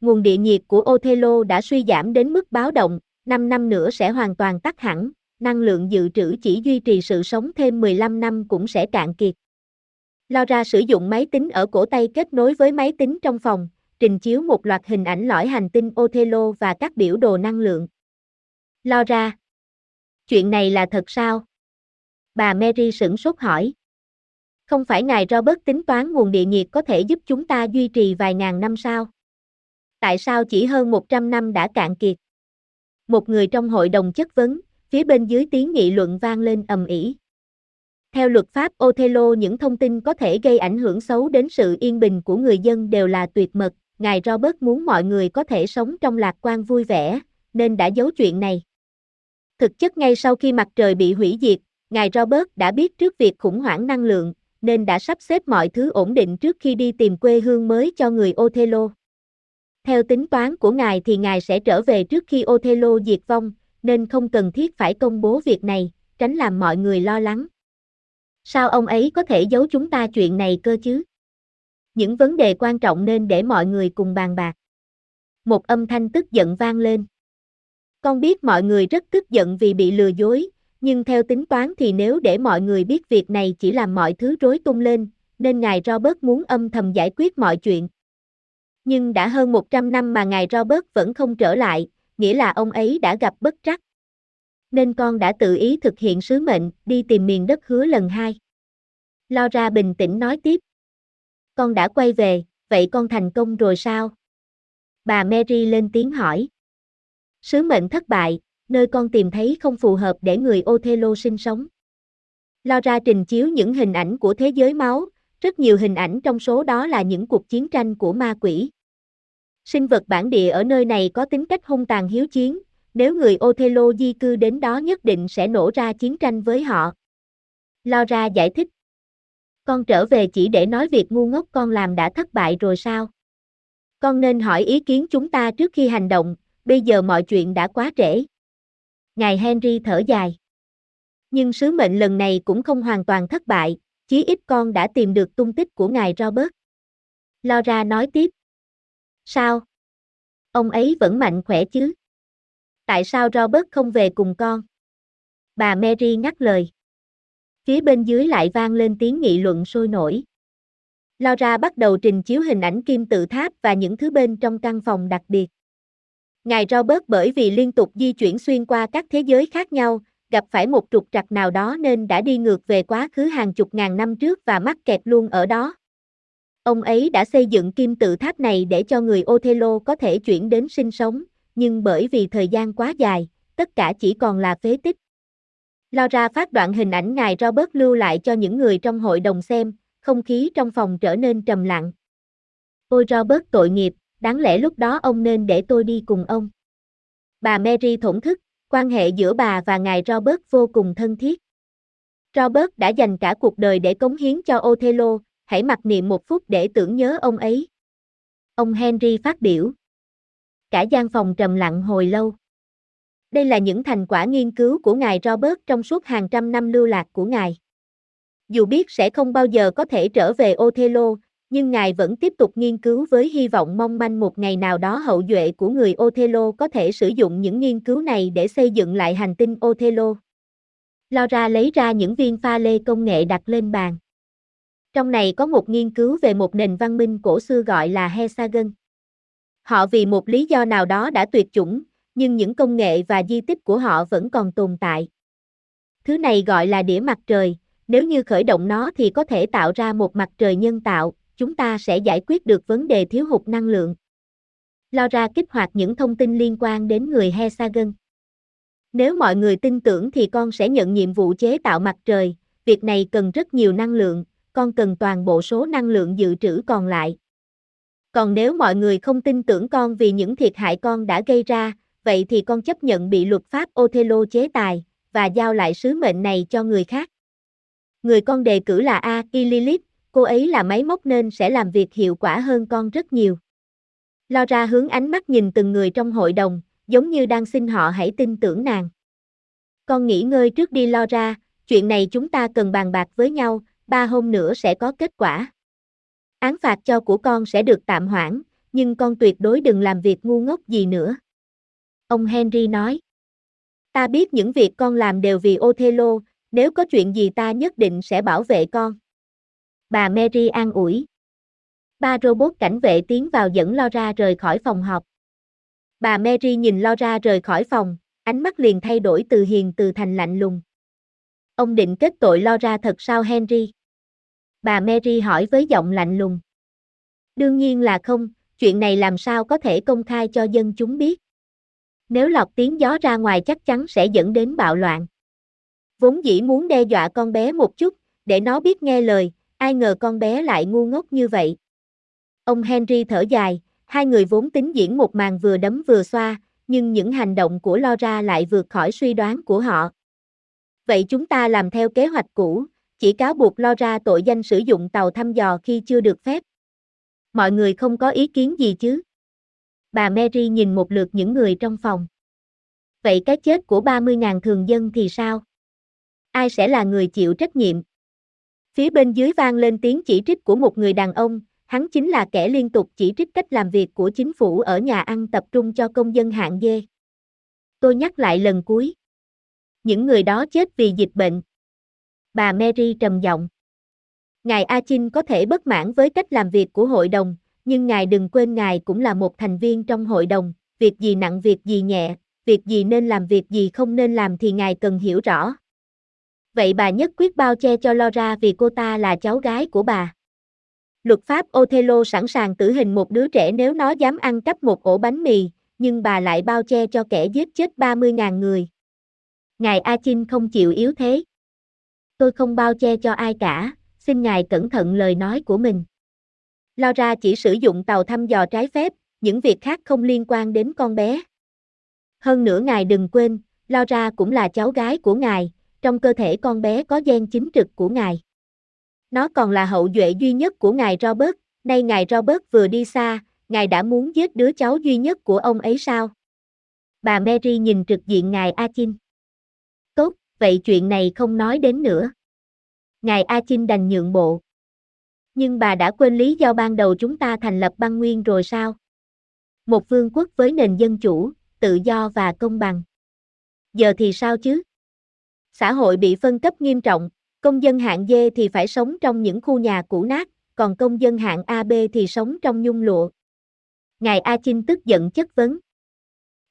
Nguồn địa nhiệt của Othello đã suy giảm đến mức báo động, 5 năm nữa sẽ hoàn toàn tắt hẳn, năng lượng dự trữ chỉ duy trì sự sống thêm 15 năm cũng sẽ cạn kiệt. Laura sử dụng máy tính ở cổ tay kết nối với máy tính trong phòng, trình chiếu một loạt hình ảnh lõi hành tinh Othello và các biểu đồ năng lượng. Lo ra. Chuyện này là thật sao? Bà Mary sửng sốt hỏi. Không phải ngài Robert tính toán nguồn địa nhiệt có thể giúp chúng ta duy trì vài ngàn năm sao? Tại sao chỉ hơn 100 năm đã cạn kiệt? Một người trong hội đồng chất vấn, phía bên dưới tiếng nghị luận vang lên ầm ĩ. Theo luật pháp Othello những thông tin có thể gây ảnh hưởng xấu đến sự yên bình của người dân đều là tuyệt mật, ngài Robert muốn mọi người có thể sống trong lạc quan vui vẻ, nên đã giấu chuyện này. Thực chất ngay sau khi mặt trời bị hủy diệt, ngài Robert đã biết trước việc khủng hoảng năng lượng, nên đã sắp xếp mọi thứ ổn định trước khi đi tìm quê hương mới cho người Othello. Theo tính toán của ngài thì ngài sẽ trở về trước khi Othello diệt vong, nên không cần thiết phải công bố việc này, tránh làm mọi người lo lắng. Sao ông ấy có thể giấu chúng ta chuyện này cơ chứ? Những vấn đề quan trọng nên để mọi người cùng bàn bạc. Một âm thanh tức giận vang lên. Con biết mọi người rất tức giận vì bị lừa dối, nhưng theo tính toán thì nếu để mọi người biết việc này chỉ làm mọi thứ rối tung lên, nên ngài Robert muốn âm thầm giải quyết mọi chuyện. Nhưng đã hơn 100 năm mà ngài Robert vẫn không trở lại, nghĩa là ông ấy đã gặp bất trắc. Nên con đã tự ý thực hiện sứ mệnh, đi tìm miền đất hứa lần hai. Laura bình tĩnh nói tiếp. Con đã quay về, vậy con thành công rồi sao? Bà Mary lên tiếng hỏi. Sứ mệnh thất bại, nơi con tìm thấy không phù hợp để người Othello sinh sống. Laura trình chiếu những hình ảnh của thế giới máu, rất nhiều hình ảnh trong số đó là những cuộc chiến tranh của ma quỷ. Sinh vật bản địa ở nơi này có tính cách hung tàn hiếu chiến, nếu người Othello di cư đến đó nhất định sẽ nổ ra chiến tranh với họ. Laura giải thích. Con trở về chỉ để nói việc ngu ngốc con làm đã thất bại rồi sao? Con nên hỏi ý kiến chúng ta trước khi hành động, bây giờ mọi chuyện đã quá trễ. Ngài Henry thở dài. Nhưng sứ mệnh lần này cũng không hoàn toàn thất bại, chí ít con đã tìm được tung tích của ngài Robert. Laura nói tiếp. Sao? Ông ấy vẫn mạnh khỏe chứ? Tại sao Robert không về cùng con? Bà Mary ngắt lời. Phía bên dưới lại vang lên tiếng nghị luận sôi nổi. Laura bắt đầu trình chiếu hình ảnh kim tự tháp và những thứ bên trong căn phòng đặc biệt. Ngài Robert bởi vì liên tục di chuyển xuyên qua các thế giới khác nhau, gặp phải một trục trặc nào đó nên đã đi ngược về quá khứ hàng chục ngàn năm trước và mắc kẹt luôn ở đó. Ông ấy đã xây dựng kim tự tháp này để cho người Othello có thể chuyển đến sinh sống, nhưng bởi vì thời gian quá dài, tất cả chỉ còn là phế tích. Laura phát đoạn hình ảnh ngài Robert lưu lại cho những người trong hội đồng xem, không khí trong phòng trở nên trầm lặng. Ôi Robert tội nghiệp, đáng lẽ lúc đó ông nên để tôi đi cùng ông. Bà Mary thổn thức, quan hệ giữa bà và ngài Robert vô cùng thân thiết. Robert đã dành cả cuộc đời để cống hiến cho Othello, hãy mặc niệm một phút để tưởng nhớ ông ấy. Ông Henry phát biểu. Cả gian phòng trầm lặng hồi lâu. Đây là những thành quả nghiên cứu của ngài Robert trong suốt hàng trăm năm lưu lạc của ngài. Dù biết sẽ không bao giờ có thể trở về Othello, nhưng ngài vẫn tiếp tục nghiên cứu với hy vọng mong manh một ngày nào đó hậu duệ của người Othello có thể sử dụng những nghiên cứu này để xây dựng lại hành tinh Othello. Laura lấy ra những viên pha lê công nghệ đặt lên bàn. Trong này có một nghiên cứu về một nền văn minh cổ xưa gọi là Hexagon. Họ vì một lý do nào đó đã tuyệt chủng, nhưng những công nghệ và di tích của họ vẫn còn tồn tại. Thứ này gọi là đĩa mặt trời, nếu như khởi động nó thì có thể tạo ra một mặt trời nhân tạo, chúng ta sẽ giải quyết được vấn đề thiếu hụt năng lượng. Laura kích hoạt những thông tin liên quan đến người Hexagon. Nếu mọi người tin tưởng thì con sẽ nhận nhiệm vụ chế tạo mặt trời, việc này cần rất nhiều năng lượng, con cần toàn bộ số năng lượng dự trữ còn lại. Còn nếu mọi người không tin tưởng con vì những thiệt hại con đã gây ra, vậy thì con chấp nhận bị luật pháp Othello chế tài, và giao lại sứ mệnh này cho người khác. Người con đề cử là A. Lilith, cô ấy là máy móc nên sẽ làm việc hiệu quả hơn con rất nhiều. Laura hướng ánh mắt nhìn từng người trong hội đồng, giống như đang xin họ hãy tin tưởng nàng. Con nghỉ ngơi trước đi Laura, chuyện này chúng ta cần bàn bạc với nhau, ba hôm nữa sẽ có kết quả. Án phạt cho của con sẽ được tạm hoãn, nhưng con tuyệt đối đừng làm việc ngu ngốc gì nữa. Ông Henry nói. Ta biết những việc con làm đều vì Othello, nếu có chuyện gì ta nhất định sẽ bảo vệ con. Bà Mary an ủi. Ba robot cảnh vệ tiến vào dẫn Laura rời khỏi phòng họp. Bà Mary nhìn Laura rời khỏi phòng, ánh mắt liền thay đổi từ hiền từ thành lạnh lùng. Ông định kết tội Laura thật sao Henry? Bà Mary hỏi với giọng lạnh lùng. Đương nhiên là không, chuyện này làm sao có thể công khai cho dân chúng biết. Nếu lọt tiếng gió ra ngoài chắc chắn sẽ dẫn đến bạo loạn. Vốn dĩ muốn đe dọa con bé một chút, để nó biết nghe lời, ai ngờ con bé lại ngu ngốc như vậy. Ông Henry thở dài, hai người vốn tính diễn một màn vừa đấm vừa xoa, nhưng những hành động của Laura lại vượt khỏi suy đoán của họ. Vậy chúng ta làm theo kế hoạch cũ, chỉ cáo buộc Laura tội danh sử dụng tàu thăm dò khi chưa được phép. Mọi người không có ý kiến gì chứ? Bà Mary nhìn một lượt những người trong phòng. Vậy cái chết của 30.000 thường dân thì sao? Ai sẽ là người chịu trách nhiệm? Phía bên dưới vang lên tiếng chỉ trích của một người đàn ông, hắn chính là kẻ liên tục chỉ trích cách làm việc của chính phủ ở nhà ăn tập trung cho công dân hạng dê. Tôi nhắc lại lần cuối. Những người đó chết vì dịch bệnh. Bà Mary trầm giọng. Ngài A có thể bất mãn với cách làm việc của hội đồng, nhưng ngài đừng quên ngài cũng là một thành viên trong hội đồng, việc gì nặng việc gì nhẹ, việc gì nên làm việc gì không nên làm thì ngài cần hiểu rõ. Vậy bà nhất quyết bao che cho Laura vì cô ta là cháu gái của bà. Luật pháp Othello sẵn sàng tử hình một đứa trẻ nếu nó dám ăn cắp một ổ bánh mì, nhưng bà lại bao che cho kẻ giết chết 30.000 người. Ngài Achin không chịu yếu thế. Tôi không bao che cho ai cả, xin ngài cẩn thận lời nói của mình. Laura chỉ sử dụng tàu thăm dò trái phép, những việc khác không liên quan đến con bé. Hơn nữa ngài đừng quên, Laura cũng là cháu gái của ngài, trong cơ thể con bé có gen chính trực của ngài. Nó còn là hậu duệ duy nhất của ngài Robert, nay ngài Robert vừa đi xa, ngài đã muốn giết đứa cháu duy nhất của ông ấy sao? Bà Mary nhìn trực diện ngài Achin. Tốt, vậy chuyện này không nói đến nữa. Ngài Achin đành nhượng bộ. Nhưng bà đã quên lý do ban đầu chúng ta thành lập băng nguyên rồi sao? Một vương quốc với nền dân chủ, tự do và công bằng. Giờ thì sao chứ? Xã hội bị phân cấp nghiêm trọng, công dân hạng D thì phải sống trong những khu nhà cũ nát, còn công dân hạng AB thì sống trong nhung lụa. Ngài A Chinh tức giận chất vấn.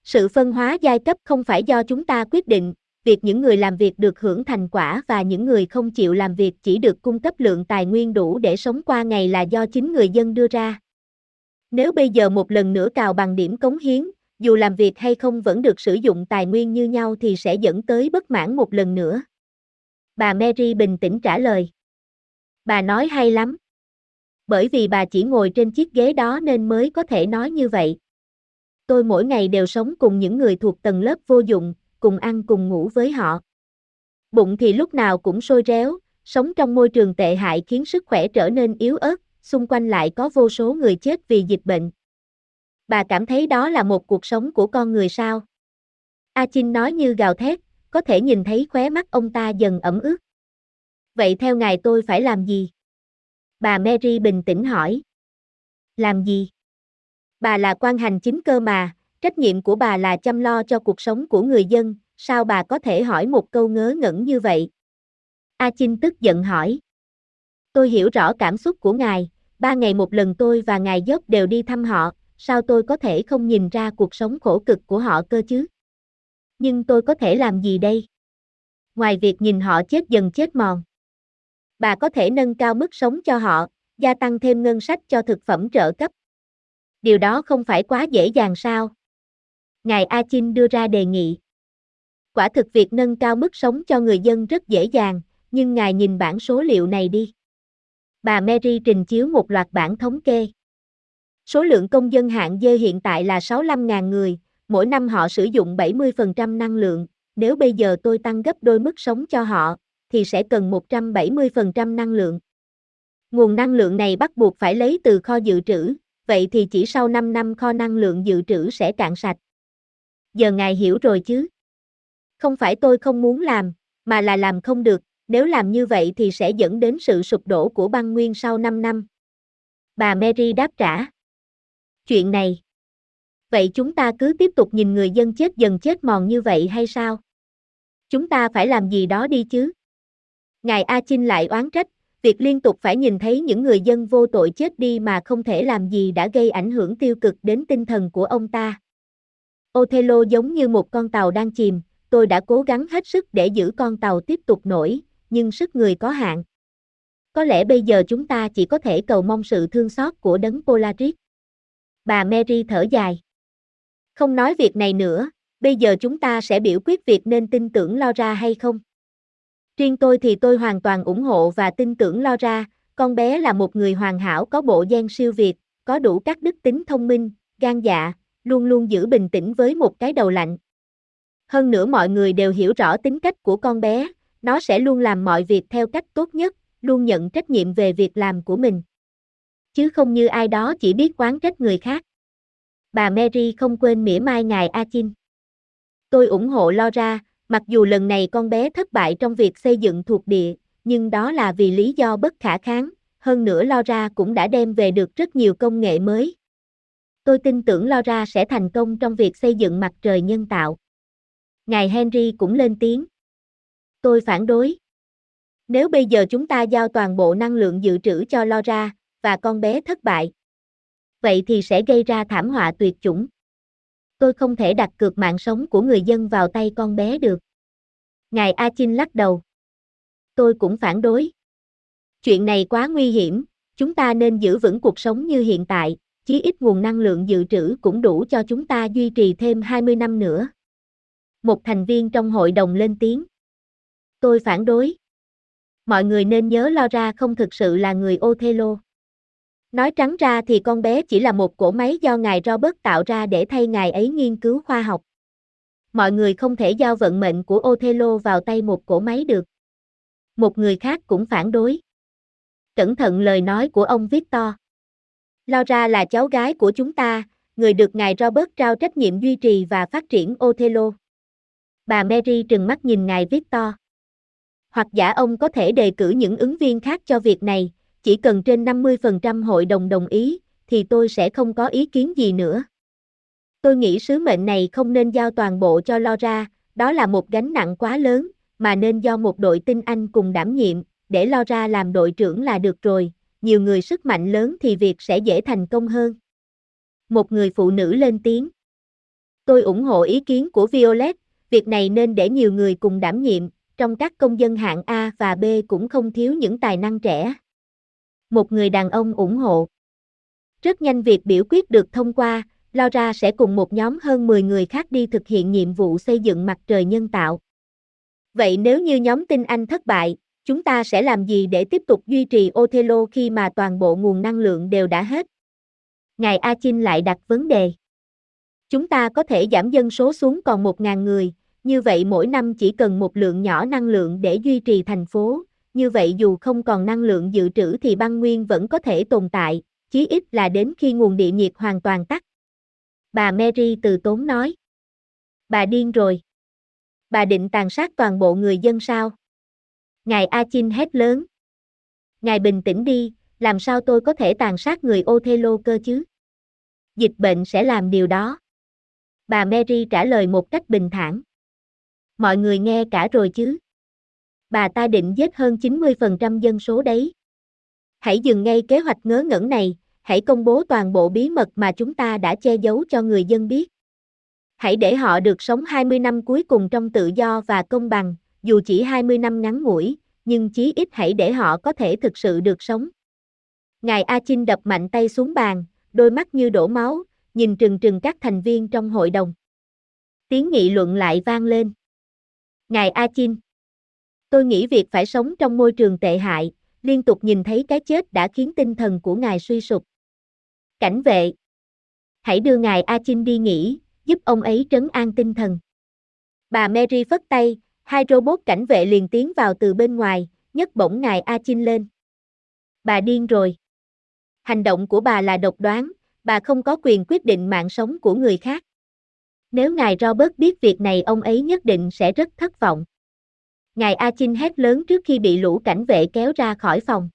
Sự phân hóa giai cấp không phải do chúng ta quyết định, việc những người làm việc được hưởng thành quả và những người không chịu làm việc chỉ được cung cấp lượng tài nguyên đủ để sống qua ngày là do chính người dân đưa ra. Nếu bây giờ một lần nữa cào bằng điểm cống hiến, dù làm việc hay không vẫn được sử dụng tài nguyên như nhau thì sẽ dẫn tới bất mãn một lần nữa. Bà Mary bình tĩnh trả lời. Bà nói hay lắm. Bởi vì bà chỉ ngồi trên chiếc ghế đó nên mới có thể nói như vậy. Tôi mỗi ngày đều sống cùng những người thuộc tầng lớp vô dụng, cùng ăn cùng ngủ với họ. Bụng thì lúc nào cũng sôi réo, sống trong môi trường tệ hại khiến sức khỏe trở nên yếu ớt, xung quanh lại có vô số người chết vì dịch bệnh. Bà cảm thấy đó là một cuộc sống của con người sao? A Chinh nói như gào thét, có thể nhìn thấy khóe mắt ông ta dần ẩm ướt. Vậy theo ngài tôi phải làm gì? Bà Mary bình tĩnh hỏi. Làm gì? Bà là quan hành chính cơ mà, trách nhiệm của bà là chăm lo cho cuộc sống của người dân, sao bà có thể hỏi một câu ngớ ngẩn như vậy? A Chinh tức giận hỏi. Tôi hiểu rõ cảm xúc của ngài, ba ngày một lần tôi và ngài dốc đều đi thăm họ, sao tôi có thể không nhìn ra cuộc sống khổ cực của họ cơ chứ? Nhưng tôi có thể làm gì đây? Ngoài việc nhìn họ chết dần chết mòn. Bà có thể nâng cao mức sống cho họ, gia tăng thêm ngân sách cho thực phẩm trợ cấp. Điều đó không phải quá dễ dàng sao? Ngài A Chin đưa ra đề nghị. Quả thực việc nâng cao mức sống cho người dân rất dễ dàng, nhưng ngài nhìn bảng số liệu này đi. Bà Mary trình chiếu một loạt bảng thống kê. Số lượng công dân hạng dê hiện tại là 65.000 người, mỗi năm họ sử dụng 70% năng lượng, nếu bây giờ tôi tăng gấp đôi mức sống cho họ, thì sẽ cần 170% năng lượng. Nguồn năng lượng này bắt buộc phải lấy từ kho dự trữ, vậy thì chỉ sau 5 năm kho năng lượng dự trữ sẽ cạn sạch. Giờ ngài hiểu rồi chứ? Không phải tôi không muốn làm, mà là làm không được, nếu làm như vậy thì sẽ dẫn đến sự sụp đổ của băng nguyên sau 5 năm. Bà Mary đáp trả. Chuyện này. Vậy chúng ta cứ tiếp tục nhìn người dân chết dần chết mòn như vậy hay sao? Chúng ta phải làm gì đó đi chứ? Ngài A Chinh lại oán trách, Việc liên tục phải nhìn thấy những người dân vô tội chết đi mà không thể làm gì đã gây ảnh hưởng tiêu cực đến tinh thần của ông ta. Othello giống như một con tàu đang chìm, tôi đã cố gắng hết sức để giữ con tàu tiếp tục nổi, nhưng sức người có hạn. Có lẽ bây giờ chúng ta chỉ có thể cầu mong sự thương xót của đấng Polaris. Bà Mary thở dài. Không nói việc này nữa, bây giờ chúng ta sẽ biểu quyết việc nên tin tưởng Laura hay không. Riêng tôi thì tôi hoàn toàn ủng hộ và tin tưởng Laura, con bé là một người hoàn hảo có bộ gen siêu việt, có đủ các đức tính thông minh, gan dạ, luôn luôn giữ bình tĩnh với một cái đầu lạnh. Hơn nữa mọi người đều hiểu rõ tính cách của con bé, nó sẽ luôn làm mọi việc theo cách tốt nhất, luôn nhận trách nhiệm về việc làm của mình. Chứ không như ai đó chỉ biết quán trách người khác. Bà Mary không quên mỉa mai ngài Achin. Tôi ủng hộ Laura, mặc dù lần này con bé thất bại trong việc xây dựng thuộc địa, nhưng đó là vì lý do bất khả kháng, hơn nữa Laura cũng đã đem về được rất nhiều công nghệ mới. Tôi tin tưởng Laura sẽ thành công trong việc xây dựng mặt trời nhân tạo. Ngài Henry cũng lên tiếng. Tôi phản đối. Nếu bây giờ chúng ta giao toàn bộ năng lượng dự trữ cho Laura, và con bé thất bại, vậy thì sẽ gây ra thảm họa tuyệt chủng. Tôi không thể đặt cược mạng sống của người dân vào tay con bé được. Ngài A Chin lắc đầu. Tôi cũng phản đối. Chuyện này quá nguy hiểm, chúng ta nên giữ vững cuộc sống như hiện tại, chí ít nguồn năng lượng dự trữ cũng đủ cho chúng ta duy trì thêm 20 năm nữa. Một thành viên trong hội đồng lên tiếng. Tôi phản đối. Mọi người nên nhớ lo ra không thực sự là người Othello. Nói trắng ra thì con bé chỉ là một cỗ máy do ngài Robert tạo ra để thay ngài ấy nghiên cứu khoa học. Mọi người không thể giao vận mệnh của Othello vào tay một cỗ máy được. Một người khác cũng phản đối. Cẩn thận lời nói của ông Victor. Laura là cháu gái của chúng ta, người được ngài Robert trao trách nhiệm duy trì và phát triển Othello. Bà Mary trừng mắt nhìn ngài Victor. Hoặc giả ông có thể đề cử những ứng viên khác cho việc này, chỉ cần trên 50% hội đồng đồng ý, thì tôi sẽ không có ý kiến gì nữa. Tôi nghĩ sứ mệnh này không nên giao toàn bộ cho Laura, đó là một gánh nặng quá lớn, mà nên do một đội tinh anh cùng đảm nhiệm, để Laura làm đội trưởng là được rồi, nhiều người sức mạnh lớn thì việc sẽ dễ thành công hơn. Một người phụ nữ lên tiếng. Tôi ủng hộ ý kiến của Violet, việc này nên để nhiều người cùng đảm nhiệm, trong các công dân hạng A và B cũng không thiếu những tài năng trẻ một người đàn ông ủng hộ. Rất nhanh việc biểu quyết được thông qua, Laura sẽ cùng một nhóm hơn 10 người khác đi thực hiện nhiệm vụ xây dựng mặt trời nhân tạo. Vậy nếu như nhóm tinh Anh thất bại, chúng ta sẽ làm gì để tiếp tục duy trì Othello khi mà toàn bộ nguồn năng lượng đều đã hết? Ngài Achin lại đặt vấn đề. Chúng ta có thể giảm dân số xuống còn 1.000 người, như vậy mỗi năm chỉ cần một lượng nhỏ năng lượng để duy trì thành phố, như vậy dù không còn năng lượng dự trữ thì băng nguyên vẫn có thể tồn tại, chí ít là đến khi nguồn địa nhiệt hoàn toàn tắt. Bà Mary từ tốn nói. Bà điên rồi. Bà định tàn sát toàn bộ người dân sao? Ngài Achin hét lớn. Ngài bình tĩnh đi, làm sao tôi có thể tàn sát người Othello cơ chứ? Dịch bệnh sẽ làm điều đó. Bà Mary trả lời một cách bình thản. Mọi người nghe cả rồi chứ? Bà ta định giết hơn 90% dân số đấy. Hãy dừng ngay kế hoạch ngớ ngẩn này, hãy công bố toàn bộ bí mật mà chúng ta đã che giấu cho người dân biết. Hãy để họ được sống 20 năm cuối cùng trong tự do và công bằng, dù chỉ 20 năm ngắn ngủi, nhưng chí ít hãy để họ có thể thực sự được sống. Ngài A Chinh đập mạnh tay xuống bàn, đôi mắt như đổ máu, nhìn trừng trừng các thành viên trong hội đồng. Tiếng nghị luận lại vang lên. Ngài A Chinh Tôi nghĩ việc phải sống trong môi trường tệ hại, liên tục nhìn thấy cái chết đã khiến tinh thần của ngài suy sụp. Cảnh vệ. Hãy đưa ngài A Chinh đi nghỉ, giúp ông ấy trấn an tinh thần. Bà Mary phất tay, hai robot cảnh vệ liền tiến vào từ bên ngoài, nhấc bổng ngài A Chinh lên. Bà điên rồi. Hành động của bà là độc đoán, bà không có quyền quyết định mạng sống của người khác. Nếu ngài Robert biết việc này ông ấy nhất định sẽ rất thất vọng. Ngài A Chinh hét lớn trước khi bị lũ cảnh vệ kéo ra khỏi phòng.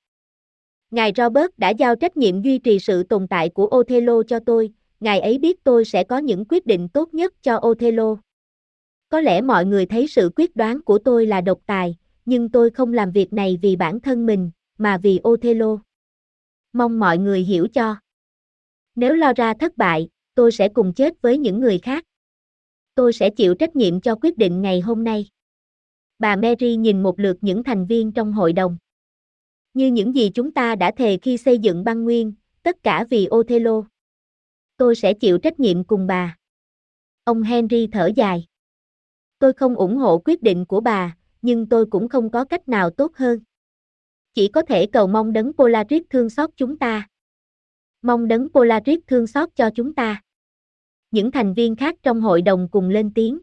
Ngài Robert đã giao trách nhiệm duy trì sự tồn tại của Othello cho tôi, ngài ấy biết tôi sẽ có những quyết định tốt nhất cho Othello. Có lẽ mọi người thấy sự quyết đoán của tôi là độc tài, nhưng tôi không làm việc này vì bản thân mình, mà vì Othello. Mong mọi người hiểu cho. Nếu Laura thất bại, tôi sẽ cùng chết với những người khác. Tôi sẽ chịu trách nhiệm cho quyết định ngày hôm nay. Bà Mary nhìn một lượt những thành viên trong hội đồng. Như những gì chúng ta đã thề khi xây dựng băng nguyên, tất cả vì Othello. Tôi sẽ chịu trách nhiệm cùng bà. Ông Henry thở dài. Tôi không ủng hộ quyết định của bà, nhưng tôi cũng không có cách nào tốt hơn. Chỉ có thể cầu mong đấng Polaris thương xót chúng ta. Mong đấng Polaris thương xót cho chúng ta. Những thành viên khác trong hội đồng cùng lên tiếng.